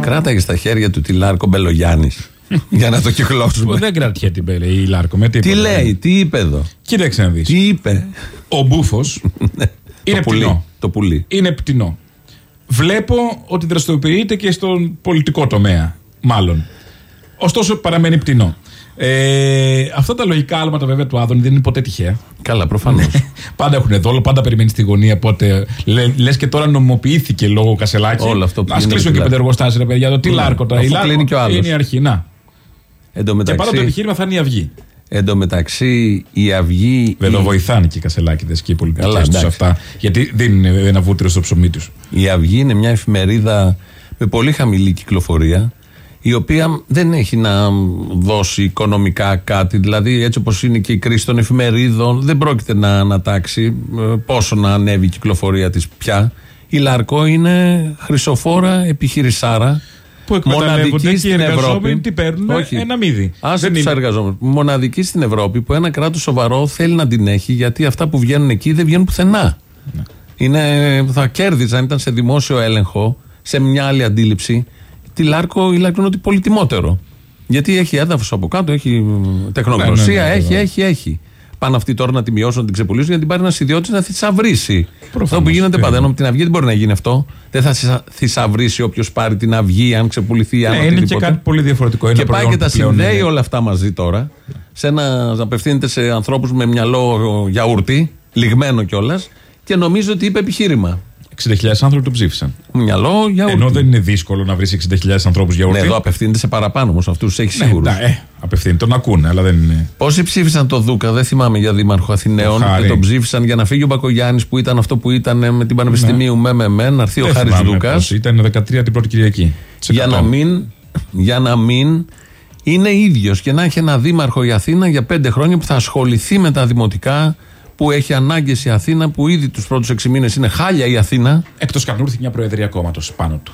Κράταγες στα χέρια του τη Λάρκο Μπελογιάννης για να το κυκλώσουμε. Δεν κρατιέται την η Λάρκο με Τι τίποτα. λέει, τι είπε εδώ; Κοίταξε να δεις. Τι είπε; Ο Μπούφος είναι το πουλί. πτηνό. Το πουλί. Είναι πτηνό. Βλέπω ότι δραστηριοποιείται και στον πολιτικό τομέα. Μάλλον. Ωστόσο παραμένει πτηνό. Ε, αυτά τα λογικά άλματα βέβαια του Άδωνη δεν είναι ποτέ τυχαία. Καλά, προφανώς. Ναι. πάντα έχουν δόλο, πάντα περιμένεις στη γωνία. Πότε λε και τώρα νομιμοποιήθηκε λόγω Κασελάκη. Όλο αυτό που Α γίνεται κλείσουν με και τη πέντε εργοστάσια, ρε παιδιά. Το τι Ναι. λάρκο τώρα. Αφού Η Λάρκο κλείνει και ο άλλος. Είναι η αρχή. Να. Εν τω Και πάντα το μεταξύ, επιχείρημα θα είναι η Αυγή. εν τω μεταξύ η Αυγή. Δεν το η- βοηθάνε και οι Κασελάκηδες και οι πολιτικέ Καλά, τους εντάξει. αυτά. Γιατί δίνουν ένα βούτυρο στο ψωμί τους. Η Αυγή είναι μια εφημερίδα με πολύ χαμηλή κυκλοφορία, η οποία δεν έχει να δώσει οικονομικά κάτι. Δηλαδή, έτσι όπως είναι και η κρίση των εφημερίδων, δεν πρόκειται να ανατάξει ε, πόσο να ανέβει η κυκλοφορία της πια. Η Λαρκό είναι χρυσοφόρα επιχειρησάρα. Που εκμεταλλεύονται και οι εργαζόμενοι τι παίρνουν, ένα μύδι. Άσε Δεν τους είναι- εργαζόμενους. Μοναδική στην Ευρώπη που ένα κράτος σοβαρό θέλει να την έχει γιατί αυτά που βγαίνουν εκεί δεν βγαίνουν πουθενά. Ναι. Είναι, θα κέρδιζαν, ήταν σε δημόσιο έλεγχο, σε μια άλλη αντίληψη. Τη Λάρκο, η Λάρκο είναι ότι πολυτιμότερο. Γιατί έχει έδαφος από κάτω, έχει τεχνογνωσία, Ναι, ναι, ναι, έχει, βέβαια. έχει, έχει. Πάνε αυτοί τώρα να τη μειώσουν, να την ξεπουλήσουν για να την πάρει ένα ιδιώτης να θησαυρίσει. Αυτό που γίνεται ναι. πάντα. Ενώ με την Αυγή δεν μπορεί να γίνει αυτό. Δεν θα θυσα- θησαυρίσει όποιος πάρει την Αυγή, αν ξεπουληθεί, αν Ναι, είναι και οτιδήποτε. κάτι πολύ διαφορετικό. Είναι Και ένα πάει προϊόν και τα που πλέον συνδέει είναι- όλα αυτά μαζί τώρα. Σε ένα, απευθύνεται σε ανθρώπους με μυαλό γιαούρτι, λιγμένο κιόλας, και νομίζω ότι είπε επιχείρημα. 60.000 άνθρωποι το ψήφισαν. Μυαλό γιαούρτι. Ενώ δεν είναι δύσκολο να βρεις 60.000 ανθρώπους για Ναι, ορτή. εδώ απευθύνεται σε παραπάνω όμω, αυτούς τους έχεις Ναι, σίγουρους. ναι, ε, απευθύνεται, τον ακούνε, αλλά δεν είναι. Πόσοι ψήφισαν το Δούκα, δεν θυμάμαι για δήμαρχο Αθηναίων. Το Χάρη. Και τον ψήφισαν για να φύγει ο Μπακογιάννης που ήταν αυτό που ήταν ε, με την Πανεπιστημίου με, με, με, να έρθει ο Ναι. Δεν Χάρης θυμάμαι Δούκας. πώς Ήταν 13 την πρώτη Κυριακή. Σε Για 100. να μην, για να μην είναι ίδιος και να έχει ένα δήμαρχο η Αθήνα για πέντε χρόνια που θα ασχοληθεί με τα δημοτικά, που έχει ανάγκες η Αθήνα, που ήδη τους πρώτους έξι μήνες είναι χάλια η Αθήνα. Εκτός καν ήρθε μια προεδρία κόμματος πάνω του.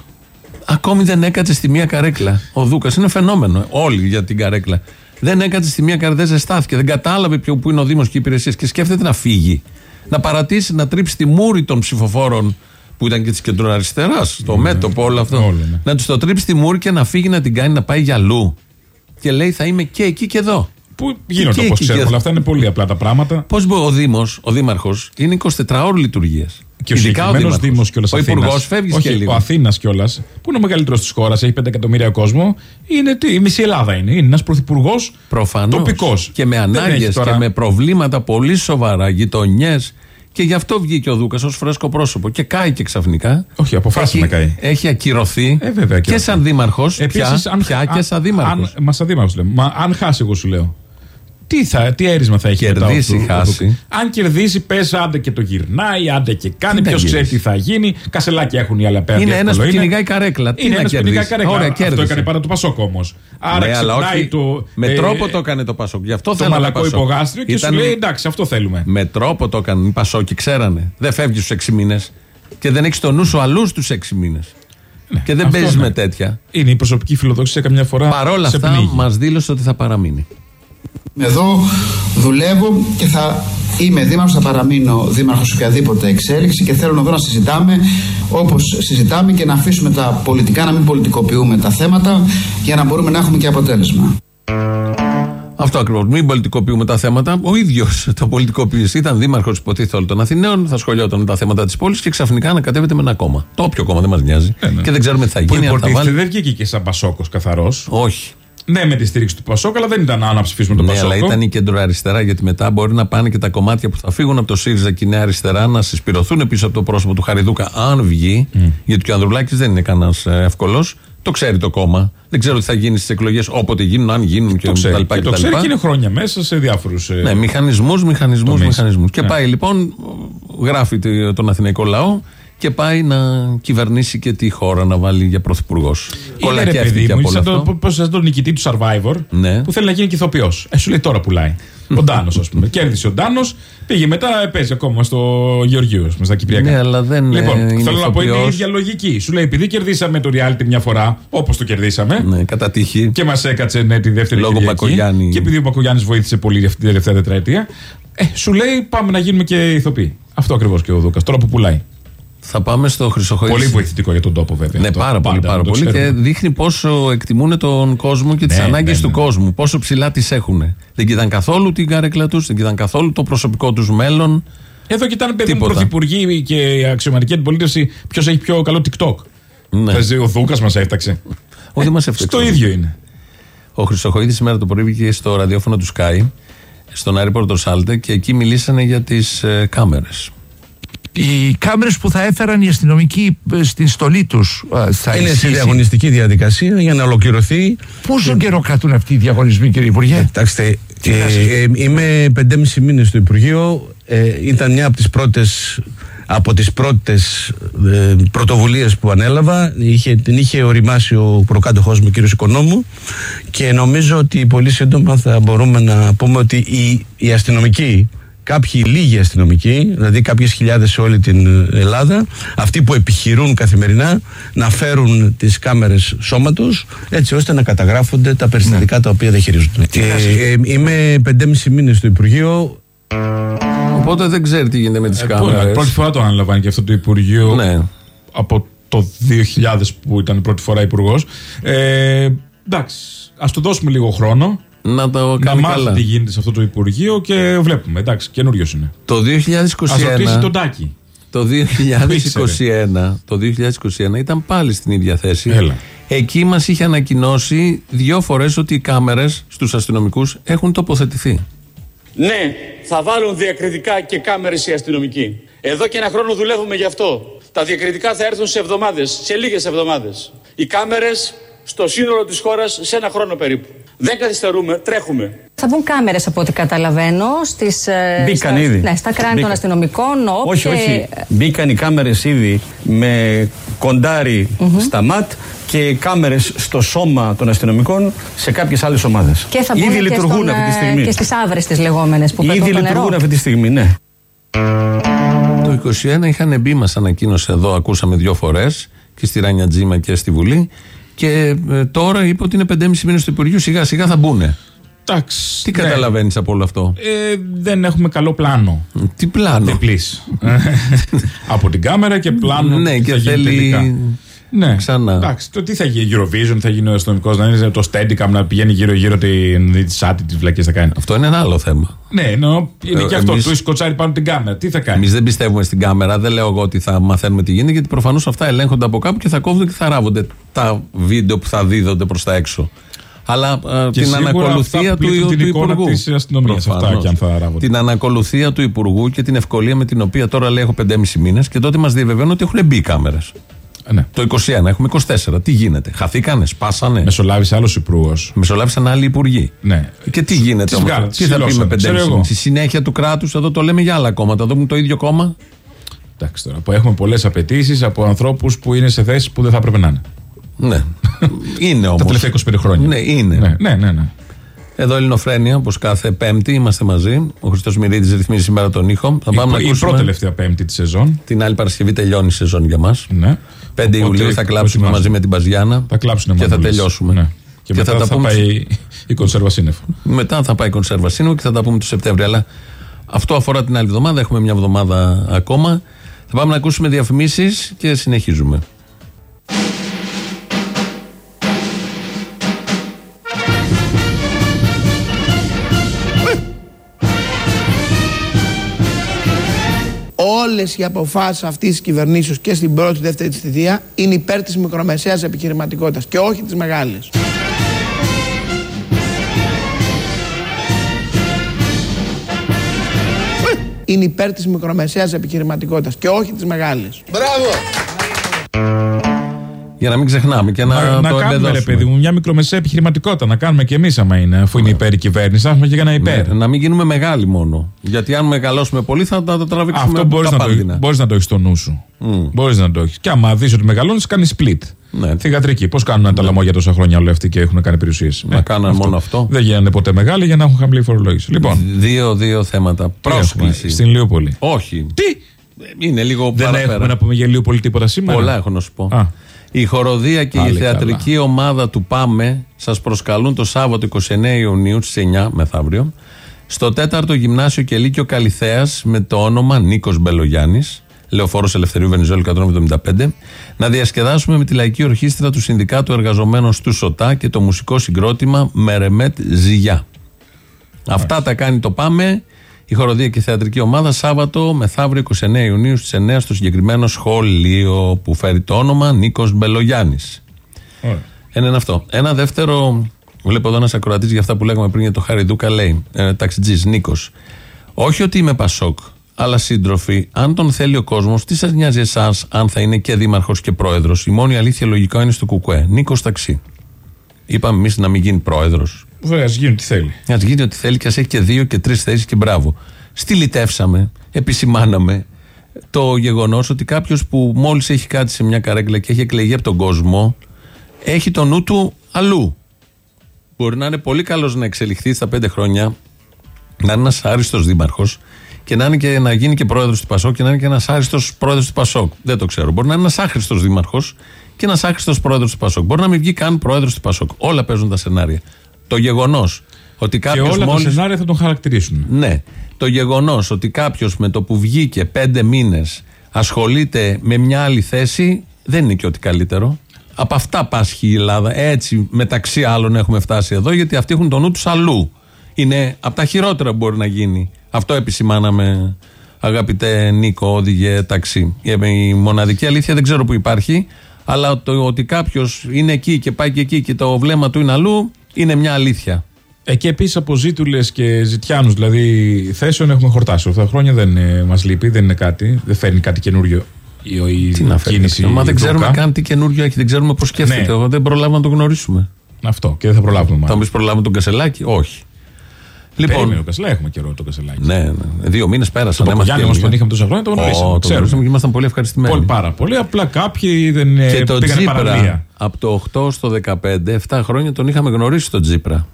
Ακόμη δεν έκατσε στη μία καρέκλα. Ο Δούκας είναι φαινόμενο. Όλοι για την καρέκλα. Δεν έκατσε στη μία καρέκλα, δεν ζεστάθηκε. Δεν κατάλαβε ποιο, που είναι ο Δήμος και οι υπηρεσίες και σκέφτεται να φύγει. Να παρατήσει, να τρίψει τη μούρη των ψηφοφόρων που ήταν και της κεντροαριστεράς, το μέτωπο, όλο αυτό. Όλο, ναι. Να τους το τρίψει τη μούρη και να φύγει να την κάνει να πάει για αλλού. Και λέει θα είμαι και εκεί και εδώ. Που γίνονται Και όπως εκεί ξέρουμε. και- Όλα αυτά είναι πολύ απλά τα πράγματα. Πώς ο Δήμος, ο Δήμαρχος, είναι 24 ώρε λειτουργίας. Και ο Ειδικά ο συγκεκριμένος Δήμαρχος. Δήμος κιόλα Ο υπουργός φεύγει και λίγο. Ο Αθήνας κιόλας, που είναι ο μεγαλύτερος της χώρας, έχει 5 εκατομμύρια κόσμο, είναι τι, η μισή Ελλάδα είναι. Είναι ένας πρωθυπουργός Προφανώς. τοπικός. Και με ανάγκες και με προβλήματα πολύ σοβαρά, γειτονιές. Και γι' αυτό βγήκε ο Δούκας ως φρέσκο πρόσωπο. Και κάει και ξαφνικά. Όχι, αποφάσισε έχει, να καεί. Έχει ακυρωθεί. Ε, βέβαια, και ακυρωθεί. σαν δήμαρχος. Πια, Επίσης, αν, πια και αν- σαν δήμαρχος. αν- Μα σαν δήμαρχος λέμε. Μα αν χάσει, εγώ σου λέω. Τι, θα, τι έρισμα θα έχει μετά ο Κερδίσει, Δου- ο χάσει. Δούκα. Αν κερδίσει, πες άντε και το γυρνάει, άντε και κάνει. Τι να Ποιος ξέρει γυρίσει. τι θα γίνει. Κασελάκι έχουν οι άλλοι απέναντι. Είναι ένας εύκολο που κυνηγάει καρέκλα. Τι Είναι να ένας που κυνηγάει κερδίσει. καρέκλα. Ωραία, Αυτό κέρδισε. έκανε πάντα το Πασόκ όμως. Άρα Ναι, αλλά ξυπνάει όχι. το. με ε, τρόπο το έκανε το Πασόκ. Γι' αυτό Το θέλω να μαλακό Πασόκ. υπογάστριο και Ήταν- σου λέει εντάξει, αυτό θέλουμε. Με τρόπο το έκαναν οι Πασόκοι, ξέρανε. Δεν φεύγει στους 6 μήνες. Και δεν έχεις στο νου σου αλλού στους 6 μήνες. και δεν αυτό παίζεις ναι. με τέτοια. Είναι η προσωπική φιλοδοξία καμιά φορά. Παρόλα σε αυτά, πνίγει. μας δήλωσε ότι θα παραμείνει. Εδώ δουλεύω και θα είμαι δήμαρχος, θα παραμείνω δήμαρχος σε οποιαδήποτε εξέλιξη και θέλω εδώ να συζητάμε όπως συζητάμε και να αφήσουμε τα πολιτικά, να μην πολιτικοποιούμε τα θέματα για να μπορούμε να έχουμε και αποτέλεσμα. Αυτό ακριβώς. Μην πολιτικοποιούμε τα θέματα. Ο ίδιος το πολιτικοποίησε. Ήταν δήμαρχος, υποτίθεται, όλων των Αθηναίων, θα σχολιόταν με τα θέματα της πόλης και ξαφνικά ανακατεύεται με ένα κόμμα. Το όποιο κόμμα δεν μας νοιάζει. Και δεν ξέρουμε τι θα Ε, Που γίνει. Αν θα υποτίθεται βάλει. δεν βγήκε και σαν Πασόκος καθαρός. Όχι. Ναι, με τη στήριξη του Πασόκ, αλλά δεν ήταν να ψηφίσουμε τον Ναι, Πασόκο. αλλά ήταν η κεντροαριστερά, γιατί μετά μπορεί να πάνε και τα κομμάτια που θα φύγουν από το ΣΥΡΙΖΑ και η Νέα Αριστερά να συσπηρωθούν πίσω από το πρόσωπο του Χαριδούκα, αν βγει. Γιατί και ο Ανδρουλάκης δεν είναι κανένας εύκολος. Το ξέρει το κόμμα. Δεν ξέρω τι θα γίνει στις εκλογές, όποτε γίνουν, αν γίνουν και Το τα ξέρει. λοιπά Και και το τα ξέρει λοιπά. και είναι χρόνια μέσα σε διάφορους. Ναι, μηχανισμούς, μηχανισμούς, τομείς. μηχανισμούς. Και Ναι. πάει λοιπόν, γράφει το- τον Αθηναϊκό λαό και πάει να κυβερνήσει και τη χώρα να βάλει για πρωθυπουργός. Είναι ρε παιδί μου, είναι σαν, το, πώς, σαν τον νικητή του Survivor Ναι. που θέλει να γίνει και ηθοποιός. Ε, σου λέει τώρα πουλάει. Ο Ντάνος, ας πούμε. Κέρδισε ο Ντάνος, πήγε μετά, παίζει ακόμα στο Γεωργίου, με στα Κυπριακά. Ναι, αλλά δεν, Λοιπόν, ε, είναι θέλω να πω είναι η ηθοποιός. ίδια λογική. Σου λέει, επειδή κερδίσαμε το reality μια φορά, όπως το κερδίσαμε, Ναι, κατά τύχη. και μας έκατσε ναι, τη δεύτερη Λόγω Κυριακή, Μπακογιάννη. Και επειδή ο Μπακογιάννη βοήθησε πολύ αυτή την τελευταία τετραετία, ε, σου λέει, πάμε να γίνουμε και ηθοποιοί. Αυτό ακριβώς και ο Δούκας, τώρα που πουλάει. Θα πάμε στο Χρυσοχοίδη. Πολύ βοηθητικό για τον τόπο, βέβαια. Ναι, αυτό. πάρα πολύ, Πάντα πάρα το πολύ. Και ξέρουμε. δείχνει πόσο εκτιμούν τον κόσμο και τις Ναι, ανάγκες ναι, του ναι. κόσμου. Πόσο ψηλά τις έχουν. Δεν κοιτάνε καθόλου την καρέκλα τους, δεν κοιτάνε καθόλου το προσωπικό τους μέλλον. Εδώ κοιτάνε παιδί μου Τίποτα. πρωθυπουργοί και η αξιωματική αντιπολίτευση ποιος έχει πιο καλό TikTok. Ναι. Θες, Ο Δούκας μας έφταξε. Όχι, δεν μα έφταξε. Στο ίδιο είναι. Ο Χρυσοχοίδη σήμερα το πρωί βγήκε στο ραδιόφωνο του Sky, στον Άρη Πορτοσάλτε, και εκεί μιλήσανε για τις ε, κάμερες. Οι κάμερες που θα έφεραν οι αστυνομικοί ε, στην στολή τους ε, θα Είναι σε ισχύσει. διαγωνιστική διαδικασία για να ολοκληρωθεί. Πόσο καιρό κρατούν αυτοί οι διαγωνισμοί κύριε Υπουργέ; Κοιτάξτε, Τι ε, να σας- ε, είμαι 5,5 μήνες στο Υπουργείο. Ε, ήταν μια από τις πρώτες από τις πρώτες ε, πρωτοβουλίες που ανέλαβα είχε, την είχε οριμάσει ο προκάτοχός μου κύριος Οικονόμου και νομίζω ότι πολύ σύντομα θα μπορούμε να πούμε ότι οι, οι αστυνομικοί κάποιοι λίγοι αστυνομικοί, δηλαδή κάποιες χιλιάδες σε όλη την Ελλάδα, αυτοί που επιχειρούν καθημερινά να φέρουν τις κάμερες σώματος έτσι ώστε να καταγράφονται τα περιστατικά τα οποία δεν χειρίζονται. Ε, ε, είμαι 5,5 μήνες στο Υπουργείο, Οπότε δεν ξέρει τι γίνεται με τις Ε, κάμερες. Πρώτη φορά το αναλαμβάνει και αυτό το Υπουργείο Ναι. από το 2000 που ήταν πρώτη φορά υπουργός. Ε, εντάξει, ας του δώσουμε λίγο χρόνο. Να το Να κάνει μάθει καλά. τι γίνεται σε αυτό το Υπουργείο και βλέπουμε. Εντάξει, καινούριο είναι. Το Α ρωτήσει 2021. τον Τάκη. Το 2021, το 2021 ήταν πάλι στην ίδια θέση. Έλα. Εκεί μας είχε ανακοινώσει δύο φορές ότι οι κάμερες στους αστυνομικούς έχουν τοποθετηθεί. Ναι, θα βάλουν διακριτικά και κάμερες οι αστυνομικοί. Εδώ και ένα χρόνο δουλεύουμε γι' αυτό. Τα διακριτικά θα έρθουν σε εβδομάδες, σε λίγες εβδομάδες. Οι κάμερες στο σύνολο της χώρας σε ένα χρόνο περίπου. Δεν καθυστερούμε, τρέχουμε. Θα μπουν κάμερες από ό,τι καταλαβαίνω στις, ε, Μπήκαν στα, ήδη. Ναι, στα κράνη των Μπήκαν. αστυνομικών. όπ όχι, και- όχι. Μπήκαν οι κάμερες ήδη με κοντάρι στα ΜΑΤ και κάμερες στο σώμα των αστυνομικών σε κάποιες άλλες ομάδες. Και θα μπουν Ήδη και, λειτουργούν στον, αυτή τη ε, στιγμή. και στις άβρες τις λεγόμενες που Ήδη παίρνουν το λειτουργούν νερό. αυτή τη στιγμή, ναι. Το 2021 είχαν μπει, μας ανακοίνωσε εδώ, ακούσαμε δύο φορές και στη Ράνια Τζίμα και στη Βουλή. Και ε, τώρα είπε ότι είναι 5,5 μήνες στο Υπουργείο, σιγά σιγά θα μπουνε. Εντάξει. Τι ναι. καταλαβαίνεις από όλο αυτό; Ε, δεν έχουμε καλό πλάνο. Τι πλάνο; Διπλής. Από την κάμερα και πλάνο. Ναι, τι και θα γίνει θέλει- τελικά. Ναι. Ξανά. Εντάξει, το τι θα γίνει, Eurovision, θα γίνει ο αστυνομικός να είναι το Steadicam να πηγαίνει γύρω-γύρω τη σάτι τη βλακή θα κάνει. Αυτό είναι ένα άλλο θέμα. Ναι, εννοώ, είναι Ε, και αυτό. εμείς- Του έχει κοτσάρει πάνω την κάμερα. Τι θα κάνει; Εμείς δεν πιστεύουμε στην κάμερα, δεν λέω εγώ ότι θα μαθαίνουμε τι γίνεται, γιατί προφανώς αυτά ελέγχονται από κάπου και θα κόβονται και θα ράβονται τα βίντεο που θα δίδονται προς τα έξω. Αλλά ε, Και την σίγουρα ανακολουθία αυτά του, πλήττουν την του εικόνα Υπουργού. της αστυνομίας, αυτά Προφανώς. και αν θα ράβονται. Την ανακολουθία του Υπουργού και την ευκολία με την οποία τώρα λέει έχω 5,5 μήνες και τότε μας διαβεβαίνουν ότι έχουν μπει κάμερες. Ναι. Το 21, έχουμε 24. Τι γίνεται, χαθήκανε, σπάσανε; Μεσολάβησε άλλος υπουργός. Μεσολάβησαν άλλοι υπουργοί. Ναι. Και τι γίνεται Τις όμως, βγάλα, τι τις θα πει με σιλώσανε, ξέρω 5,5 εγώ. μήνες. Στη συνέχεια του κράτους, εδώ το λέμε για άλλα κόμματα. Εδώ έχουμε το ίδιο κόμμα. Εντάξει τώρα, που έχουμε πολλές απαιτήσεις από ανθρώπους που είναι σε θέσεις που δεν θα έπρεπε να είναι. Ναι. είναι όμως. Τα τελευταία 25 χρόνια. Ναι, είναι. Ναι, ναι, ναι. ναι. Εδώ Ελληνοφρένια, όπως κάθε Πέμπτη, είμαστε μαζί. Ο Χριστός Μυρίδης ρυθμίζει σήμερα τον ήχο. Θα Η, πάμε να η ακούσουμε. πρώτη τελευταία πέμπτη της σεζόν. Την άλλη Παρασκευή τελειώνει η σεζόν για μας. Ναι. 5 Οπότε Ιουλίου θα κλάψουμε προετοιμάζουμε. μαζί με την Παζιάνα. Θα κλάψουν και θα μανούλες. τελειώσουμε. Ναι. Και, μετά θα, τα πούμε- πάει η κονσέρβα σύννεφο. Μετά θα πάει η κονσέρβα σύνολο και θα τα πούμε το Σεπτέμβριο. Αλλά αυτό αφορά την άλλη εβδομάδα. Έχουμε μια εβδομάδα ακόμα. Θα πάμε να ακούσουμε διαφημίσεις και συνεχίζουμε. Όλες οι αποφάσεις αυτής της κυβερνήσεως και στην πρώτη δεύτερη της θητεία είναι υπέρ της μικρομεσαίας επιχειρηματικότητας και όχι της μεγάλης. Είναι υπέρ της μικρομεσαίας επιχειρηματικότητας και όχι της μεγάλης. Για να μην ξεχνάμε και να, Να, να το κάνουμε, ρε εμπεδώσουμε. παιδί μου, μια μικρομεσαία επιχειρηματικότητα. Να κάνουμε και εμείς, άμα είναι, αφού είναι υπέρ η κυβέρνηση. Να έχουμε και ένα υπέρ. Ναι, να μην γίνουμε μεγάλοι μόνο. Γιατί αν μεγαλώσουμε πολύ θα τα, τα τραβήξουμε Αυτό μπορείς τα να, το, πάνδυνα. μπορείς να το έχεις στο νου σου. Μπορείς να το έχεις. Και άμα δεις ότι μεγαλώνεις, κάνεις split. Ναι. Θηγατρική. Πώς κάνουν τα λαμόγια τόσα χρόνια όλοι αυτοί και έχουν κάνει περιουσίες; Να κάνανε μόνο αυτό. Δεν γίνανε ποτέ μεγάλοι για να έχουν χαμηλή φορολόγηση. Λοιπόν, Δύο, δύο θέματα. Πρόσκληση. στην Λιούπολη; Όχι. Τι! Είναι λίγο Δεν παραπέρα. έχουμε να πούμε για Λιούπολη τίποτα σήμερα; Πολλά έχω να σου πω. Α. Η χοροδία και η Πάλι θεατρική ομάδα του ΠΑΜΕ σας προσκαλούν το Σάββατο 29 Ιουνίου στις 9 μεθαύριο στο 4ο Γυμνάσιο και Λύκειο Καλιθέα με το όνομα Νίκος Μπελογιάννης, Λεωφόρος Ελευθερίου Βενιζέλου 175, να διασκεδάσουμε με τη λαϊκή ορχήστρα του Συνδικάτου Εργαζομένων του ΣΟΤΑ και το μουσικό συγκρότημα Μερεμέτ Ζυγιά. Αυτά τα κάνει το ΠΑΜΕ. Η χοροδία και η θεατρική ομάδα Σάββατο μεθαύριο 29 Ιουνίου στις 9 στο συγκεκριμένο σχολείο που φέρει το όνομα Νίκος Μπελογιάννης. Ένα είναι αυτό. Ένα δεύτερο, βλέπω εδώ ένας ακροατής για αυτά που λέγαμε πριν για το Χαριδούκα, λέει, ε, ταξιτζής Νίκος. Όχι ότι είμαι Πασόκ, αλλά σύντροφοι, αν τον θέλει ο κόσμος, τι σας νοιάζει εσάς αν θα είναι και δήμαρχος και πρόεδρος; Η μόνη αλήθεια λογικά είναι στο Κουκουέ. Νίκος Ταξί. Είπαμε εμείς να μην γίνει πρόεδρος. Βέβαια, ας γίνει τι θέλει. Α γίνει ό,τι θέλει και ας έχει και δύο και τρεις θέσεις και μπράβο. Στυλιτεύσαμε, επισημάναμε το γεγονός ότι κάποιος που μόλις έχει κάτι σε μια καρέκλα και έχει εκλεγεί από τον κόσμο, έχει το νου του αλλού. Μπορεί να είναι πολύ καλός να εξελιχθεί στα πέντε χρόνια, να είναι ένας άριστος δήμαρχος και να, είναι και, να γίνει και πρόεδρος του Πασόκ και να είναι και ένας άριστος πρόεδρος του Πασόκ. Δεν το ξέρω. Μπορεί να είναι ένας άχρηστος δήμαρχος και ένας άχρηστος πρόεδρος του Πασόκ. Μπορεί να μην βγει καν πρόεδρος του Πασόκ. Όλα παίζουν τα σενάρια. Το γεγονός ότι Και κάποιος όλα μόλι. τα σενάρια θα τον χαρακτηρίσουν. Ναι. Το γεγονός ότι κάποιος με το που βγήκε πέντε μήνες ασχολείται με μια άλλη θέση δεν είναι και ό,τι καλύτερο. Από αυτά πάσχει η Ελλάδα. Έτσι, μεταξύ άλλων, έχουμε φτάσει εδώ, γιατί αυτοί έχουν το νου τους αλλού. Είναι από τα χειρότερα που μπορεί να γίνει. Αυτό επισημάναμε, αγαπητέ Νίκο, όδηγε ταξί. Η μοναδική αλήθεια δεν ξέρω που υπάρχει, αλλά το ότι κάποιος είναι εκεί και πάει και εκεί και το βλέμμα του είναι αλλού, είναι μια αλήθεια. Ε, και επίσης από ζήτουλε και ζητιάνους, δηλαδή θέσεων έχουμε χορτάσει. Αυτά τα χρόνια δεν ε, μας λείπει, δεν είναι κάτι, δεν φέρνει κάτι καινούριο η, η Τι να φέρει. κίνηση. Μα δεν Δούκα. ξέρουμε καν τι καινούριο έχει, δεν ξέρουμε πώς σκέφτεται. Ναι. Εγώ δεν προλάβαμε να το γνωρίσουμε. Αυτό και δεν θα προλάβουμε Θα μάλλον. μου πει προλάβαμε τον Κασελάκη, όχι. Λοιπόν, Λοιπόν, το Κασελάκη, έχουμε καιρό το Κασελάκη. ναι, ναι, δύο μήνες πέρασαν. Τον είμαστε Παπαγιάννη όμως και τον λίγα. είχαμε τόσα χρόνια, το Ω, γνωρίσαμε. το ξέρουμε. γνωρίσαμε και ήμασταν πολύ ευχαριστημένοι. Πολύ, πάρα πολύ. Απλά κάποιοι δεν ε, Και το πήγανε Τζίπρα παραλία. Από το 8 στο 15, 7 χρόνια τον είχαμε γνωρίσει τον Τσίπρα.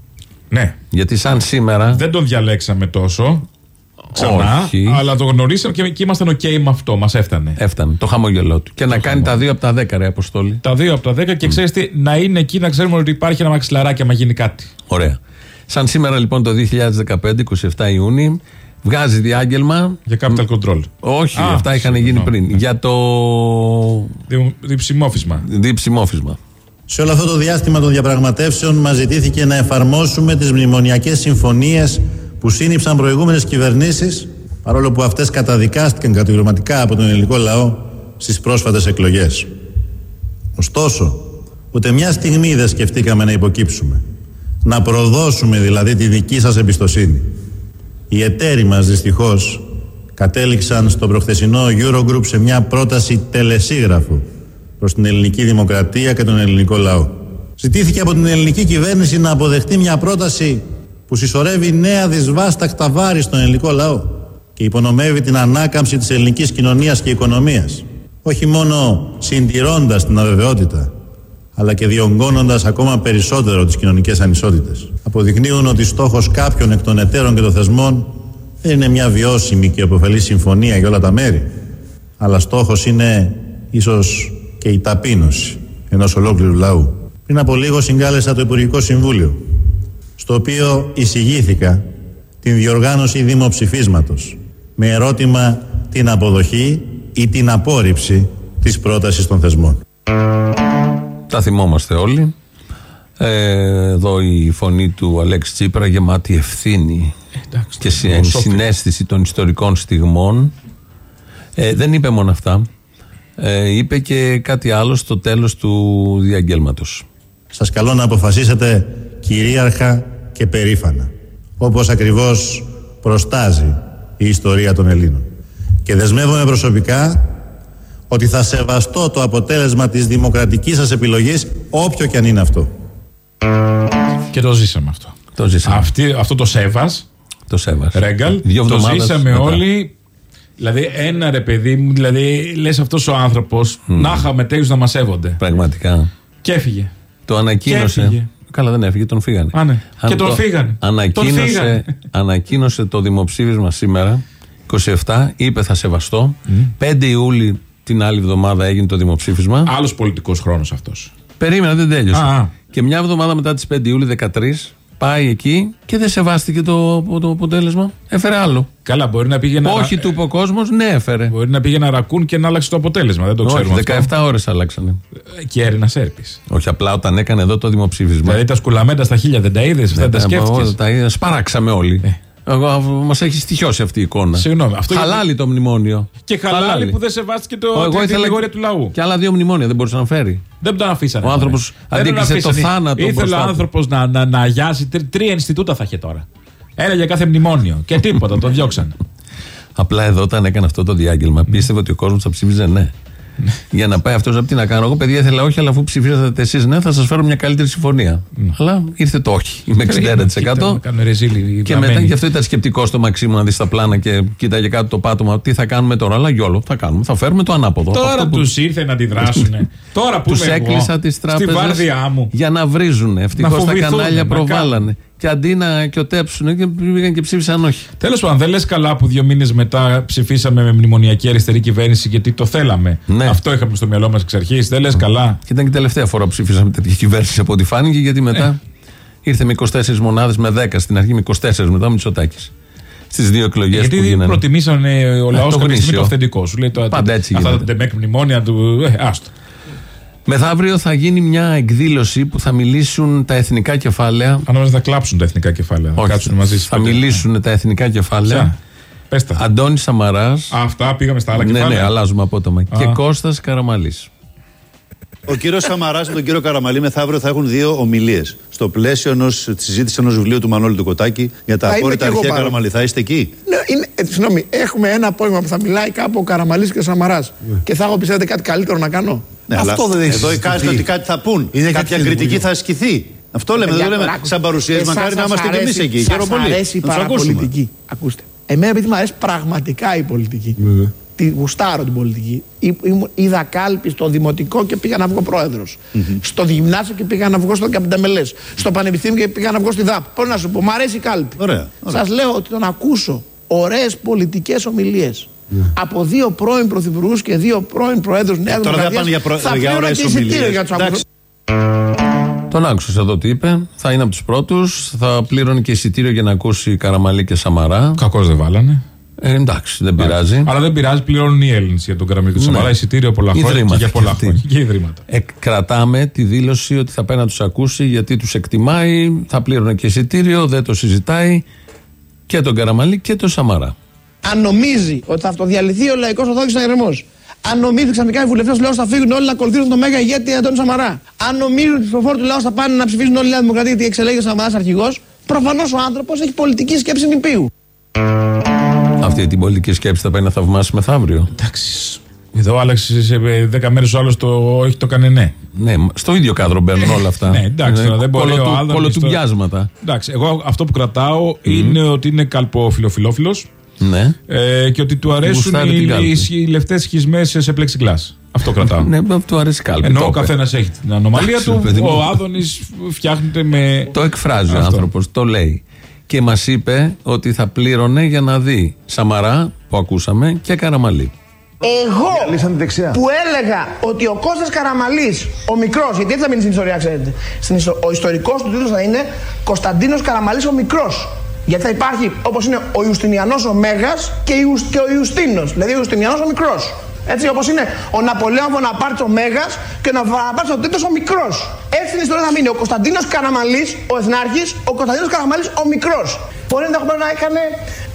Ναι. Γιατί σαν σήμερα. Δεν τον διαλέξαμε τόσο. Ξανά. Όχι. Αλλά το γνωρίσαμε και, και ήμασταν οκ με αυτό. Μας έφτανε. Έφτανε το χαμόγελό του. Και να κάνει τα δύο από τα 10 ρε Αποστόλη. Τα δύο από τα 10 και ξέρεις τι, να είναι εκεί να ξέρουμε ότι υπάρχει ένα μαξιλαράκι άμα γίνει κάτι. Ωραία. Σαν σήμερα λοιπόν το 2015, 27 Ιούνιου, Βγάζει διάγγελμα. Για capital control. Όχι, Α, αυτά είχαν γίνει συγγνώμη. πριν. Για το Δι- Διψημόφισμα. διψημόφισμα. Σε όλο αυτό το διάστημα των διαπραγματεύσεων μας ζητήθηκε να εφαρμόσουμε τις μνημονιακές συμφωνίες που σύνυψαν προηγούμενες κυβερνήσεις παρόλο που αυτές καταδικάστηκαν κατηγορηματικά από τον ελληνικό λαό στις πρόσφατες εκλογές. Ωστόσο, ούτε μια στιγμή δεν σκεφτήκαμε να υποκύψουμε. Να προδώσουμε δηλαδή τη δική σας εμπιστοσύνη. Οι εταίροι μας δυστυχώς κατέληξαν στο προχθεσινό Eurogroup σε μια πρόταση τελεσίγραφου προς την ελληνική δημοκρατία και τον ελληνικό λαό. Ζητήθηκε από την ελληνική κυβέρνηση να αποδεχτεί μια πρόταση που συσσωρεύει νέα δυσβάστακτα βάρη στον ελληνικό λαό και υπονομεύει την ανάκαμψη της ελληνικής κοινωνίας και οικονομίας. Όχι μόνο συντηρώντας την αβεβαιότητα, αλλά και διονγκώνοντας ακόμα περισσότερο τις κοινωνικές ανισότητες. Αποδεικνύουν ότι στόχος κάποιων εκ των εταίρων και των θεσμών δεν είναι μια βιώσιμη και επωφελής συμφωνία για όλα τα μέρη, αλλά στόχος είναι ίσως και η ταπείνωση ενός ολόκληρου λαού. Πριν από λίγο συγκάλεσα το Υπουργικό Συμβούλιο, στο οποίο εισηγήθηκα την διοργάνωση δημοψηφίσματος με ερώτημα την αποδοχή ή την απόρριψη της πρότασης των θεσμών. Τα θυμόμαστε όλοι. Ε, εδώ η φωνή του Αλέξη Τσίπρα γεμάτη ευθύνη και συ- φιλοσόφιλο. συνέστηση των ιστορικών στιγμών. Ε, δεν είπε μόνο αυτά. Ε, είπε και κάτι άλλο στο τέλος του διαγγέλματος. Σας καλώ να αποφασίσετε κυρίαρχα και περήφανα, όπως ακριβώς προστάζει η ιστορία των Ελλήνων. Και δεσμεύομαι προσωπικά ότι θα σεβαστώ το αποτέλεσμα της δημοκρατικής σας επιλογής, όποιο και αν είναι αυτό. Και το ζήσαμε αυτό. Το ζήσαμε. Αυτή, αυτό το Σέβας, Το Σέβας. Ρέγκαλ, Δύο το εβδομάδες ζήσαμε μετά. όλοι. Δηλαδή, ένα ρε παιδί μου, δηλαδή, λες αυτός ο άνθρωπος να είχαμε τέτοιους να μας σέβονται. Πραγματικά. Και έφυγε. Το ανακοίνωσε. Και έφυγε. Καλά, δεν έφυγε, τον φύγανε. Α, ναι. Αν Και τον φύγανε. Τον Ανακοίνωσε, φύγανε. ανακοίνωσε το δημοψήφισμα σήμερα, 27, είπε θα σεβαστώ. 5 Ιούλη την άλλη εβδομάδα έγινε το δημοψήφισμα. Άλλος πολιτικός χρόνος αυτός. Περίμενα, δεν τέλειωσε. Α, α. Και μια εβδομάδα μετά τις 5 Ιούλη 13 πάει εκεί και δεν σεβάστηκε το, το αποτέλεσμα. Έφερε άλλο. Καλά, μπορεί να πήγε να. Όχι του είπε ο κόσμος, ναι, έφερε. Μπορεί να πήγε ένα ρακούν και να άλλαξε το αποτέλεσμα. Δεν το ξέρουμε. Όχι, 17 αυτό. ώρες αλλάξανε. Και έρηνα έρπη. Όχι, απλά όταν έκανε εδώ το δημοψήφισμα. Δηλαδή τα σκουλαμέντα στα χίλια δεν τα είδες, δεν τα Ναι, σκέφτηκες; τα είδα, σπαράξαμε όλοι. Μας έχει στοιχειώσει αυτή η εικόνα. Συγγνώμη, αυτό Χαλάλι γιατί- το μνημόνιο. Και χαλάλι που δεν σεβάστηκε το Εγώ την ήθελα κατηγορία του λαού. Και άλλα δύο μνημόνια δεν μπορούσε να φέρει. Δεν τον αφήσανε. Ο άνθρωπος μωρέ. Δεν τον αντίκρισε το αφήσανε. θάνατο Ήθελε μπροστά ο του. άνθρωπος να, να, να αγιάσει. Τρι- Τρία Ινστιτούτα θα είχε τώρα. Ένα για κάθε μνημόνιο. Και τίποτα, τον διώξανε. Απλά εδώ όταν έκανε αυτό το διάγγελμα, πίστευε ότι ο κόσμος θα ψήφιζε ναι. Για να πάει αυτός, τι να κάνω. Εγώ, παιδιά, ήθελα όχι, αλλά αφού ψηφίσατε εσείς ναι, θα σας φέρω μια καλύτερη συμφωνία. Αλλά ήρθε το όχι. Είμαι 60%. Κάνουν ρεζίλι. Και μετά γι' αυτό ήταν σκεπτικό στο Μαξίμου να δεις τα πλάνα και κοίταγε κάτω το πάτωμα. Τι θα κάνουμε τώρα, αλλά γιόλο θα κάνουμε. Θα φέρουμε το ανάποδο. Τώρα τους ήρθε να αντιδράσουν. Τώρα που Τους είμαι εγώ, έκλεισα τις Στη τράπεζες βάρδιά μου. για να βρίζουν. Ευτυχώς τα φοβηθούν, κανάλια να προβάλλανε. Και αντί να κοιοτέψουν και πήγαν και ψήφισαν όχι. Τέλος πάντων, δεν λες καλά που δύο μήνες μετά ψηφίσαμε με μνημονιακή αριστερή κυβέρνηση γιατί το θέλαμε. Ναι. Αυτό είχαμε στο μυαλό μας εξ αρχής. Δεν λες καλά. Και ήταν και η τελευταία φορά που ψήφισαμε τέτοια κυβέρνηση από ό,τι φάνηκε, γιατί μετά Ε. ήρθε με 24 μονάδες με 10 στην αρχή, με 24 μετά ο Μητσοτάκης. Στις δύο εκλογές που Γιατί γίνανε. προτιμήσανε ο Ε, λαός το κάποια στιγμή γνήσιο. το αυθεντικός. Σου λέει το, Πάντα έτσι αυτά τα γίνεται. ντεμεκ μνημόνια του. Ε, άστο. Μεθαύριο θα γίνει μια εκδήλωση που θα μιλήσουν τα εθνικά κεφάλαια. Αν θα κλάψουν τα εθνικά κεφάλαια. Θα Όχι, κάτσουν μαζί θα μιλήσουν τα εθνικά κεφάλαια. Ποια; Πες τα. Αντώνης Σαμαράς. Αυτά πήγαμε στα άλλα Ναι, κεφάλαια. ναι, αλλάζουμε απότομα. Α. Και Κώστας Καραμαλής. Ο κύριος Σαμαράς με τον κύριο Καραμαλή μεθαύριο θα έχουν δύο ομιλίες. Στο πλαίσιο ενός, της συζήτησης ενός βιβλίου του Μανώλη του Κοτάκη για τα Θα είμαι απόρριτα κι εγώ αρχαία παρόν. Καραμαλή. Θα είστε εκεί; Ναι, είναι, ε, συγγνώμη, έχουμε ένα απόγευμα που θα μιλάει κάπου ο Καραμαλής και ο Σαμαράς. Και θα έχω πιστεύετε κάτι καλύτερο να κάνω. Ναι, αλλά εδώ εικάζεται ότι κάτι θα πούν. Είναι Κάποια κάτι κριτική θετικό. θα ασκηθεί. Αυτό λέμε, δεν Παιδιά, το λέμε τώρα, άκουστε. σαν παρουσίαση. Εσάς Μακάρι να σας είμαστε κι εμείς αρέσει- εκεί. σας Χαίρομαι πολύ. αρέσει η Να τους ακούσουμε. παραπολιτική. Ακούστε. Εμένα επειδή μου αρέσει πραγματικά η πολιτική. Τη γουστάρω την πολιτική. Ή- ήμουν- Είδα κάλπη στο δημοτικό και πήγα να βγω πρόεδρος. Στο γυμνάσιο και πήγα να βγω στο Καπιταμελές. Στο πανεπιστήμιο και πήγα να βγω στη ΔΑΠ. Πώς να σου πω, μου αρέσει η κάλπη. Ωραία, ωραία. Σας λέω ότι τον ακούσω ωραίες πολιτικές ομιλίες. Από δύο πρώην πρωθυπουργούς και δύο πρώην προέδρους Νέας Τώρα δεν Δημοκρατίας. πάνε για προ- θα για πλήρωνα ωραίες και εισιτήριο ομιλίες. για τους Εντάξει. ακούσω. Τον Τον άκουσες εδώ τι είπε. Θα είναι από τους πρώτους. Θα πλήρωνε και εισιτήριο για να ακούσει Καραμαλή και Σαμαρά. Κακώς δεν βάλανε. Ε, εντάξει, δεν πειράζει. Αλλά δεν πειράζει, πληρώνουν οι Έλληνες για τον Καραμαλή και τον Ναι. Σαμαρά εισιτήριο πολλά χρόνια. Ιδρύματα Και για πολλά και αυτοί. χρόνια. Και ιδρύματα. Ε, κρατάμε τη δήλωση ότι θα πάει να τους ακούσει γιατί τους εκτιμάει, θα πλήρωνε και εισιτήριο, δεν το συζητάει και τον Καραμαλή και τον Σαμαρά. Αν νομίζει ότι θα αυτοδιαλυθεί ο λαϊκός ορθόδοξο αγερμό, αν νομίζει ξαφνικά οι βουλευτές του λαού θα φύγουν όλοι να ακολουθήσουν τον μέγα ηγέτη Αντώνη Σαμαρά, αν νομίζουν ότι οι ψηφοφόροι του λαού θα πάνε να ψηφίσουν όλη η Νέα Δημοκρατία γιατί εξελέγει ο Σαμαράς αρχηγός, προφανώς ο άνθρωπος έχει πολιτική σκέψη νηπίου. Αυτή την πολιτική σκέψη θα πάει να θαυμάσει μεθαύριο. Εντάξει. Εδώ άλλαξε σε 10 μέρες ο άλλος το όχι, το έκανε ναι. Ναι, στο ίδιο κάδρο μπαίνουν όλα αυτά. Ναι, εντάξει, τώρα δεν μπορεί Κολοτου- ο Άδωνης κολοτουμπιάσματα. Εντάξει, εγώ αυτό που κρατάω είναι ότι είναι καλποφιλοφιλόφιλος Ναι. ε, και ότι του αρέσουν Γουστάρει την οι, κάλπη. οι, οι λεπτέ σχισμές σε plexiglass. Αυτό κρατάω. Ναι, του αρέσει κάλπη. Ενώ το ο είπε. καθένας έχει την ανομαλία Εντάξει, του. παιδί μου. Ο Άδωνη φτιάχνεται με. Το εκφράζει ο Αυτό. άνθρωπος, το λέει. Και μας είπε ότι θα πλήρωνε για να δει Σαμαρά, που ακούσαμε, και Καραμαλή. Εγώ που έλεγα ότι ο Κώστας Καραμαλής, ο μικρός, γιατί έτσι θα μείνει στην ιστορία, ξέρετε. Στην ιστο- ο ιστορικός του τίτλος θα είναι Κωνσταντίνος Καραμαλής ο μικρός. Γιατί θα υπάρχει όπως είναι ο Ιουστινιανός ο Μέγας και, Ιους- και ο Ιουστίνος, δηλαδή ο Ιουστινιανός ο μικρός. Έτσι όπως είναι ο Ναπολέον Βοναπάρτς ο Μέγας και ο Βοναπάρτς ο Τρίτος ο μικρός. Έτσι στην ιστορία θα μείνει ο Κωνσταντίνος Καραμαλής, ο Εθνάρχης, ο Κωνσταντίνος Καραμαλής ο μικρός. Μπορεί ενδεχομένως να, έκανε,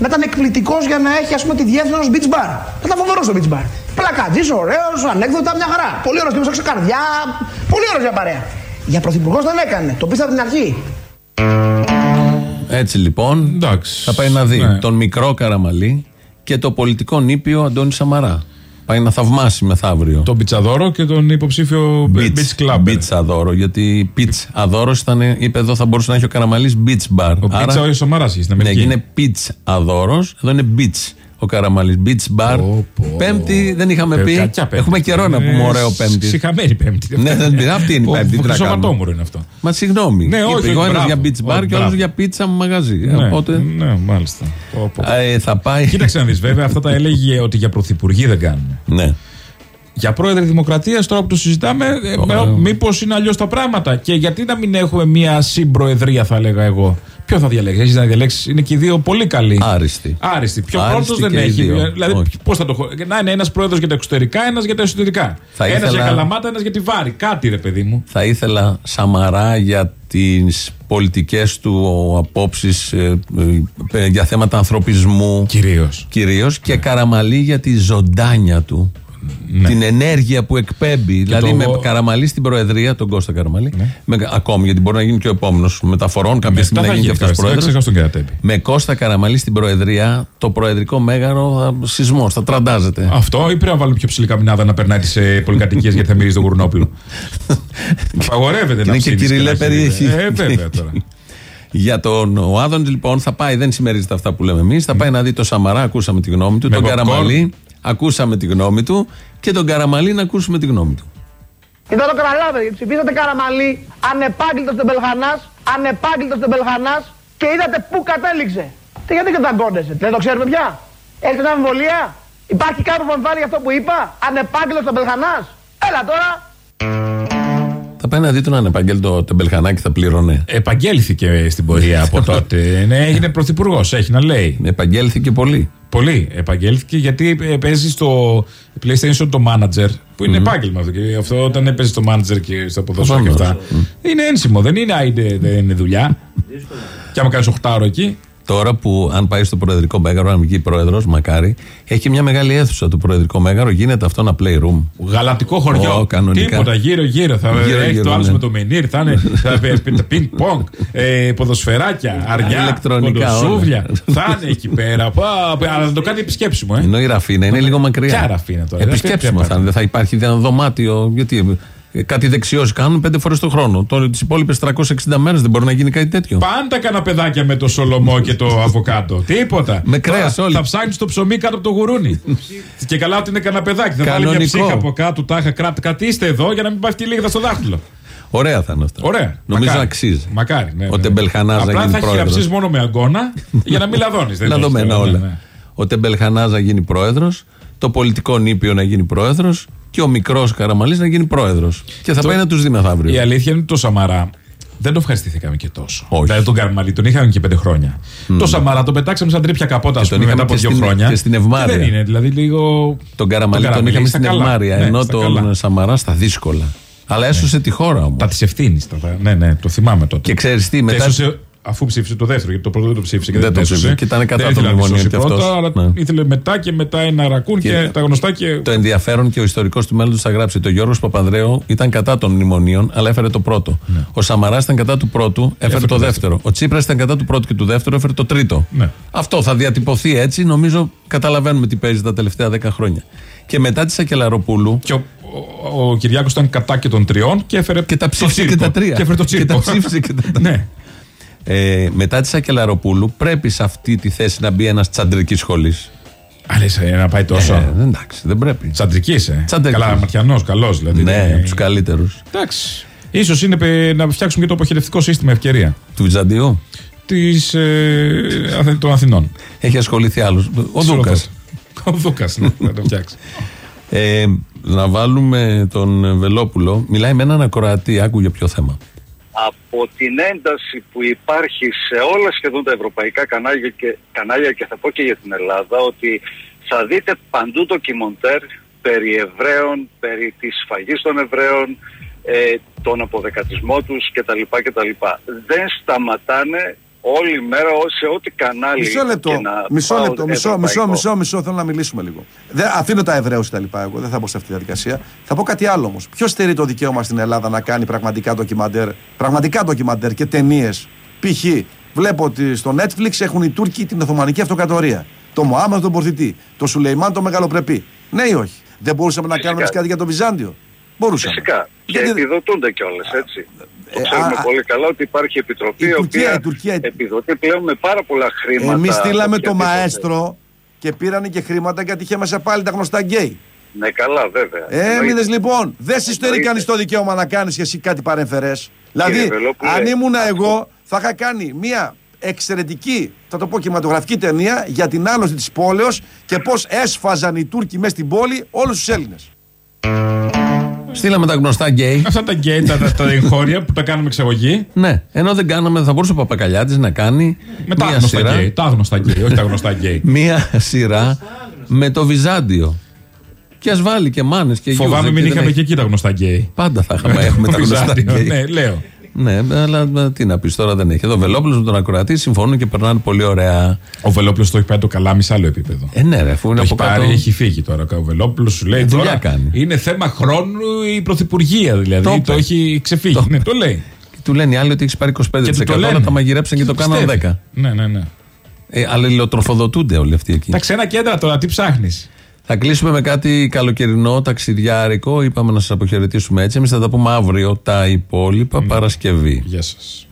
να ήταν εκπληκτικός για να έχει ας πούμε, τη διεύθυνση ενός beach bar. Θα ήταν φοβερός στο beach bar. Πλακατζής, ωραίος, ανέκδοτα, μια χαρά. Πολύ ωραίος τύπος, έξω καρδιά. Πολύ ωραίος για παρέα. Για πρωθυπουργός δεν έκανε. Το πείθα από την αρχή. Έτσι λοιπόν θα πάει να δει Ναι. τον μικρό Καραμαλή και το πολιτικό νήπιο Αντώνη Σαμαρά. Πάει να θαυμάσει μεθαύριο. Τον Πιτσαδόρο και τον υποψήφιο Beach Club. Μπιτσαδόρο. Γιατί Πιτς Αδόρο ήταν, είπε εδώ θα μπορούσε να έχει ο Καραμαλής beach bar. Ο Πίτσα ο Σαμαρά στην Ναι, Αμερική. και είναι Πιτς Αδόρο, εδώ είναι beach ο Καραμαλής. Beach bar. Πέμπτη δεν είχαμε Ε, πει. κακιά πέμπτη. Έχουμε καιρό να Ε, πούμε ωραίο Πέμπτη. Συχαμένη Πέμπτη. Ναι, δεν πειράζει. Αυτή είναι η Ο- Πέμπτη. τι να κάνουμε. Χρυσοβατόμουρο είναι αυτό. Μα συγγνώμη. Ναι, όχι, Είπε ο ένα μπράβο. για beach bar Όχι, και ο άλλο μπράβο. για πίτσα μαγαζί. Ναι, Οπότε. ναι, μάλιστα. Πω, πω. ε, θα πάει. Κοίταξε να δεις, βέβαια, αυτά τα έλεγε ότι για πρωθυπουργοί δεν κάνουν. Ναι. Για πρόεδρε Δημοκρατίας, τώρα που το συζητάμε, μήπως είναι αλλιώς τα πράγματα. Και γιατί να μην έχουμε μία συμπροεδρία, θα έλεγα εγώ. Ποιο θα διαλέξει, έχεις να διαλέξεις; Είναι και οι δύο πολύ καλοί. Άριστοι. Άριστοι. Πιο Άριστοι πρώτος δεν και οι έχει. δύο. Δηλαδή, Όχι. πώς θα το χω... Να είναι ένας πρόεδρος για τα εξωτερικά, ένας για τα εσωτερικά. Θα Ένας ήθελα- για Καλαμάτα, ένας για τη Βάρη. Κάτι ρε, παιδί μου. Θα ήθελα Σαμαρά για τις πολιτικές του απόψεις ε, ε, για θέματα ανθρωπισμού κυρίως. κυρίως και Καραμαλή για τη ζωντάνια του την ενέργεια που εκπέμπει δηλαδή Ναι. το- Ναι. με Καραμαλή στην Προεδρία τον Κώστα Καραμαλή με, ακόμη γιατί μπορεί να γίνει και ο επόμενος μεταφορών κάποια στιγμή Μετά να θα γίνει και γίνει αυτός κάποια στιγμή, πρόεδρος ξεχάσω τον Κερατέπη. με Κώστα Καραμαλή στην Προεδρία το προεδρικό μέγαρο σεισμός, θα τραντάζεται Αυτό ή πρέπει να βάλουμε πιο ψηλή καμινάδα να περνάει τις ε, πολυκατοικίες γιατί θα μυρίζει τον Γουρνόπουλο. Απαγορεύεται να Είναι και ψήνεις κυριλέ να περιοχή. χειρίζεσαι. Ε, βέβαια τώρα. Για τον ο Άδωνη λοιπόν θα πάει, δεν συμμερίζεται αυτά που λέμε εμείς. Θα πάει να δει το Σαμαρά, ακούσαμε τη γνώμη του. Με τον popcorn. Καραμαλή, ακούσαμε τη γνώμη του. Και τον Καραμαλή να ακούσουμε τη γνώμη του. Και δεν το καταλάβετε, γιατί ψηφίσατε Καραμαλή, ανεπάγγελτος Τεμπελχανά, ανεπάγγελτος Τεμπελχανά και είδατε πού κατέληξε. Και γιατί καταγκώνεσαι, δεν το ξέρουμε πια. Έχετε μια αμφιβολία, υπάρχει κάποιο που αμφιβάλλει για αυτό που είπα, ανεπάγγελτος Τεμπελχανά. Έλα τώρα. Θα πάει να δει τον ανεπαγγέλτο Τεμπελχανάκη, θα πλήρωνε. Επαγγέλθηκε στην πορεία από τότε. Ναι, έγινε πρωθυπουργός, έχει να λέει. Επαγγέλθηκε πολύ. Πολύ. Επαγγέλθηκε γιατί ε, παίζει στο PlayStation το manager, που είναι επάγγελμα αυτό. Και αυτό όταν έπαιζε το manager και στο ποδόσφαιρο και Προφανώς. αυτά. Είναι ένσημο, δεν είναι, άιντε, δεν είναι δουλειά. και άμα κάνεις 8 ώρο εκεί. Τώρα που αν πάει στο Προεδρικό Μέγαρο, αν βγει πρόεδρος, μακάρι, έχει μια μεγάλη αίθουσα το Προεδρικό Μέγαρο, γίνεται αυτό ένα playroom. Γαλατικό χωριό. Ω, κανονικά. Τίποτα γύρω-γύρω. Θα Γύρω, έχει γύρω, το άλλο ναι. με το μενίρ. Θα είναι θα πει- πινκ-πονγκ, ε, ποδοσφαιράκια, αρνιά, Ηλεκτρονικά κοντοσούβλια. όλα. θα είναι εκεί πέρα. Πα, πα, Αλλά θα το κάνει επισκέψιμο, ε. Ενώ η Ραφίνα είναι λίγο μακριά. Ποια Ραφίνα τώρα, Επισκέψιμο δεν θα είναι. Δεν θα υπάρχει ένα δωμάτιο. Γιατί ε, κάτι δεξιό κάνουν πέντε φορές το χρόνο. Τώρα τις υπόλοιπες 360 μέρες δεν μπορεί να γίνει κάτι τέτοιο. Πάντα καναπεδάκια με το σολομό και το αβοκάντο. Τίποτα. Με κρέας Τώρα όλοι. Θα ψάχνεις το ψωμί κάτω από το γουρούνι. και καλά ότι είναι καναπεδάκι. Θα βάλει μια Κανονικό. ψύχα από κάτω. Τάχα, κράτη, κρατήστε εδώ για να μην πέφτει λίγα στο δάχτυλο. Ωραία θα είναι αυτά. Ωραία. Νομίζω Μακάρι. αξίζει. Μακάρι. Ναι, Ο ναι. Τεμπελχανά να Απλά γίνει θα έχει πρόεδρος. χειραψείς μόνο με αγκώνα για να μην λαδώνεις. Λαδωμένα όλα. Ο Τεμπελχανά να γίνει πρόεδρος, το πολιτικό νήπιο να γίνει πρόεδρος και ο μικρός Καραμαλής να γίνει πρόεδρος. Και θα πάει να τους δει μεθαύριο. Η αλήθεια είναι ότι το Σαμαρά Δεν το ευχαριστηθήκαμε και τόσο. Δηλαδή τον Καραμαλή τον είχαμε και πέντε χρόνια. Το Σαμαρά τον πετάξαμε σαν τρίπια καπότα ας τον πούμε, μετά είχαμε από και δύο στην- χρόνια. και στην Ευμάρεια. Και δεν είναι, δηλαδή λίγο. Τον Καραμαλή τον είχαμε στα στην καλά. Ευμάρεια, Ναι, ενώ στα τον καλά. Σαμαρά στα δύσκολα. Αλλά έσωσε τη χώρα όμως. Τα της ευθύνης. Ναι, ναι, το θυμάμαι τότε. Και ξέρεις τι, Και μετά. έσωσε αφού ψήφισε το δεύτερο, γιατί το πρώτο δεν το ψήφισε και Δεν δεν, το το έσωσε. ψήφισε και ήταν κατά Δεν των ήθελε να μνημονίων σώσει κι αυτός. πρώτα, αλλά Ναι. ήθελε μετά και μετά ένα ρακούν και, Και- τα γνωστά και. Το ενδιαφέρον και ο ιστορικός του μέλλοντος θα γράψει. Το Γιώργος Παπανδρέου ήταν κατά των μνημονίων, αλλά έφερε το πρώτο. Ο Σαμαράς ήταν κατά του πρώτου, έφερε το δεύτερο. Ο Τσίπρας ήταν κατά του πρώτου και του δεύτερου, έφερε το τρίτο. Ναι. Αυτό θα διατυπωθεί έτσι. Νομίζω καταλαβαίνουμε τι παίζει τα τελευταία δέκα χρόνια. Και μετά της Σακελαροπούλου. Και ο, ο, ο Κυριάκος ήταν κατά και των τριών και έφερε Και τα το ψήφισε και τσίρκο. τα τρία. Και έφερε το Και τσίρκο. τα ψήφισε και τα Ναι. Ε, μετά της Σακελαροπούλου πρέπει σε αυτή τη θέση να μπει ένας τσαντρικής σχολής. Αλήθεια, να πάει τόσο; Ε, εντάξει, δεν πρέπει. Τσαντρικής, ε. Τσαντρικής. Καλά, ματιανό, καλός δηλαδή. Ναι, Είναι- από τους καλύτερους. Εντάξει. Ίσως είναι πε- να φτιάξουμε και το αποχαιρετικό σύστημα ευκαιρία. Του Βυζαντίου; Της, ε, Αθ- των Αθηνών. Έχει ασχοληθεί άλλος. Ο Δούκας. Ο Δούκας, ναι, να το φτιάξει. Ε, να βάλουμε τον Βελόπουλο. Μιλάει με έναν ακροατή. Άκου για ποιο θέμα. Από την ένταση που υπάρχει σε όλα σχεδόν τα ευρωπαϊκά κανάλια και, κανάλια και θα πω και για την Ελλάδα ότι θα δείτε παντού ντοκιμοντέρ περί Εβραίων, περί της σφαγής των Εβραίων, ε, τον αποδεκατισμό τους κτλ. κτλ. Δεν σταματάνε όλη μέρα σε ό,τι κανάλι Μισό λεπτό. και να Μισό πάω λεπτό. Μισό, ευρωπαϊκό. μισό, μισό, μισό. Θέλω να μιλήσουμε λίγο. Δεν, αφήνω τα Εβραίους τα λοιπά. Εγώ δεν θα μπω σε αυτή τη διαδικασία. Θα πω κάτι άλλο όμως. Ποιος στερεί το δικαίωμα στην Ελλάδα να κάνει πραγματικά ντοκιμαντέρ, πραγματικά ντοκιμαντέρ και ταινίες; Π.χ. βλέπω ότι στο Netflix έχουν οι Τούρκοι την Οθωμανική Αυτοκρατορία. Το Μωάμεθ τον Πορθητή. Το Σουλεϊμάν τον Μεγαλοπρεπή. Ναι ή όχι; Δεν μπορούσαμε να κάνουμε εμείς κάτι για το Βυζάντιο; Μπορούσαμε. Φυσικά. Και Γιατί- επιδοτούνται κιόλας, έτσι. Το Ε, ξέρουμε α, α, πολύ καλά ότι υπάρχει επιτροπή η η, Τουρκία, οποία η Τουρκία- επιδοτεί πλέον με πάρα πολλά χρήματα. Εμείς στείλαμε το οποιαδήποτε. μαέστρο και πήρανε και χρήματα γιατί είχε μέσα πάλι τα γνωστά γκέι. Ναι, καλά, βέβαια. Έμεινε Εννοείται. λοιπόν. Δεν συστηρεί Εννοείται. κανείς το δικαίωμα να κάνεις και εσύ κάτι παρεμφερέ. Δηλαδή, Βελόπουλε, αν ήμουν εγώ, θα είχα κάνει μια εξαιρετική, θα το πω κινηματογραφική ταινία για την άλωση της πόλεως και πώς έσφαζαν οι Τούρκοι μέσα στην πόλη όλους τους Έλληνες. Στείλαμε τα γνωστά γκέι. Αυτά τα γκέι, τα, τα, τα εγχώρια που τα κάνουμε εξαγωγή. Ναι, ενώ δεν κάναμε, θα μπορούσε ο Παπακαλιάτης να κάνει Με τα μία γνωστά σειρά, γκέι. Τα γνωστά γκέι, όχι τα γνωστά γκέι. μία σειρά με το Βυζάντιο. Και ας βάλει και μάνες και γιους, Φοβάμαι εκεί μην δεν είχαμε έχει. και εκεί τα γνωστά γκέι. Πάντα θα είχαμε Με έχουμε το τα γνωστά Βυζάντιο, γκέι. Ναι, λέω. Ναι, αλλά ε, τι να πεις τώρα δεν έχει. Εδώ ο Βελόπουλος με τον Ακροατή συμφωνούν και περνάνε πολύ ωραία. Ο Βελόπουλος το έχει πάει το καλάμι σε άλλο επίπεδο. Ε, ναι, ρε, αφού είναι Το έχει από κάτω. πάρει, έχει φύγει τώρα. Ο Βελόπουλος σου λέει Ε, δουλειά τώρα. κάνει. Είναι θέμα χρόνου η πρωθυπουργία δηλαδή. Το Το, είπε. έχει ξεφύγει. ναι, το λέει. Του λένε οι άλλοι ότι έχεις πάρει 25%. Και του το αλλά λένε. τα μαγειρέψαν και το κάναν Πιστεύει. 10. Ναι, ναι, ναι. Ε, αλληλοτροφοδοτούνται όλοι αυτοί εκεί. Τα ξένα κέντρα τώρα, τι ψάχνεις; Θα κλείσουμε με κάτι καλοκαιρινό, ταξιδιάρικο. Είπαμε να σας αποχαιρετήσουμε έτσι. Εμείς θα τα πούμε αύριο τα υπόλοιπα Παρασκευή. Γεια σας.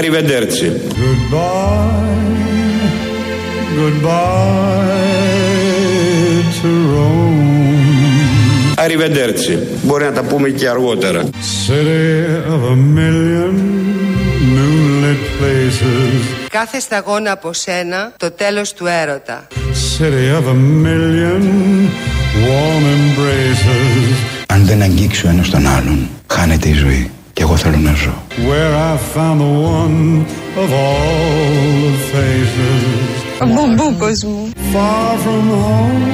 Arrivederci. Goodbye Goodbye to Rome Arrivederci. Μπορεί να τα πούμε και αργότερα. City of a million moonlit places Κάθε σταγόνα από σένα το τέλος του έρωτα. City of a million warm embraces Αν δεν αγγίξει ο ένας τον άλλον, χάνεται η ζωή. Και εγώ θέλω να ζω. Where I found the one of all the faces Ο μπουμπούκος μου. Far from home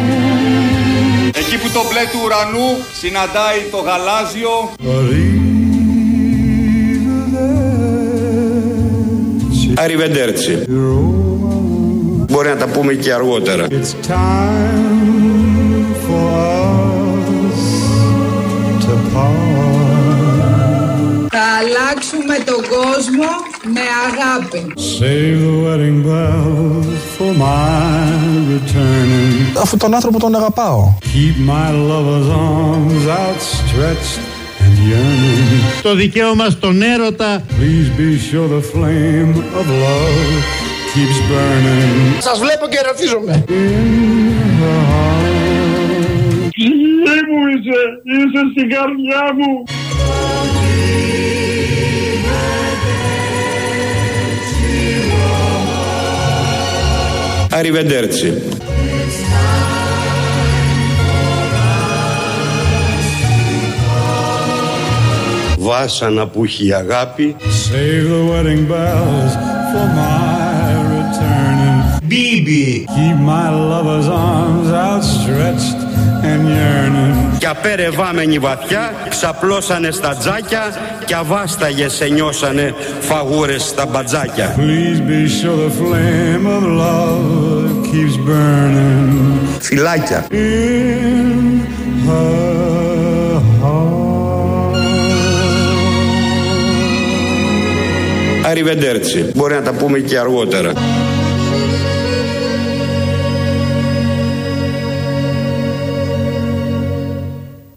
Εκεί που το μπλε του ουρανού συναντάει το γαλάζιο Arrivederci. Μπορεί να τα πούμε και αργότερα. It's time Θα αλλάξουμε τον κόσμο με αγάπη. Save the wedding bells for my returning Αφού τον άνθρωπο τον αγαπάω. Keep my lover's arms outstretched and yearning Το δικαίωμα στον έρωτα Please be sure the flame of love keeps burning. Σας βλέπω και ερωτίζομαι. Ψυχή μου είσαι, είσαι στην καρδιά μου. Arrivederci. Βάσανα που έχει η αγάπη Save the wedding bells for my returning. Baby, keep my lover's arms outstretched and yearning. Κι απέρευάμενοι βαθιά ξαπλώσανε στα τζάκια Κι αβάσταγες σε νιώσανε φαγούρες στα μπατζάκια. Please be sure the flame of love keeps burning. Φυλάκια. In her Arrivederci. Μπορεί να τα πούμε και αργότερα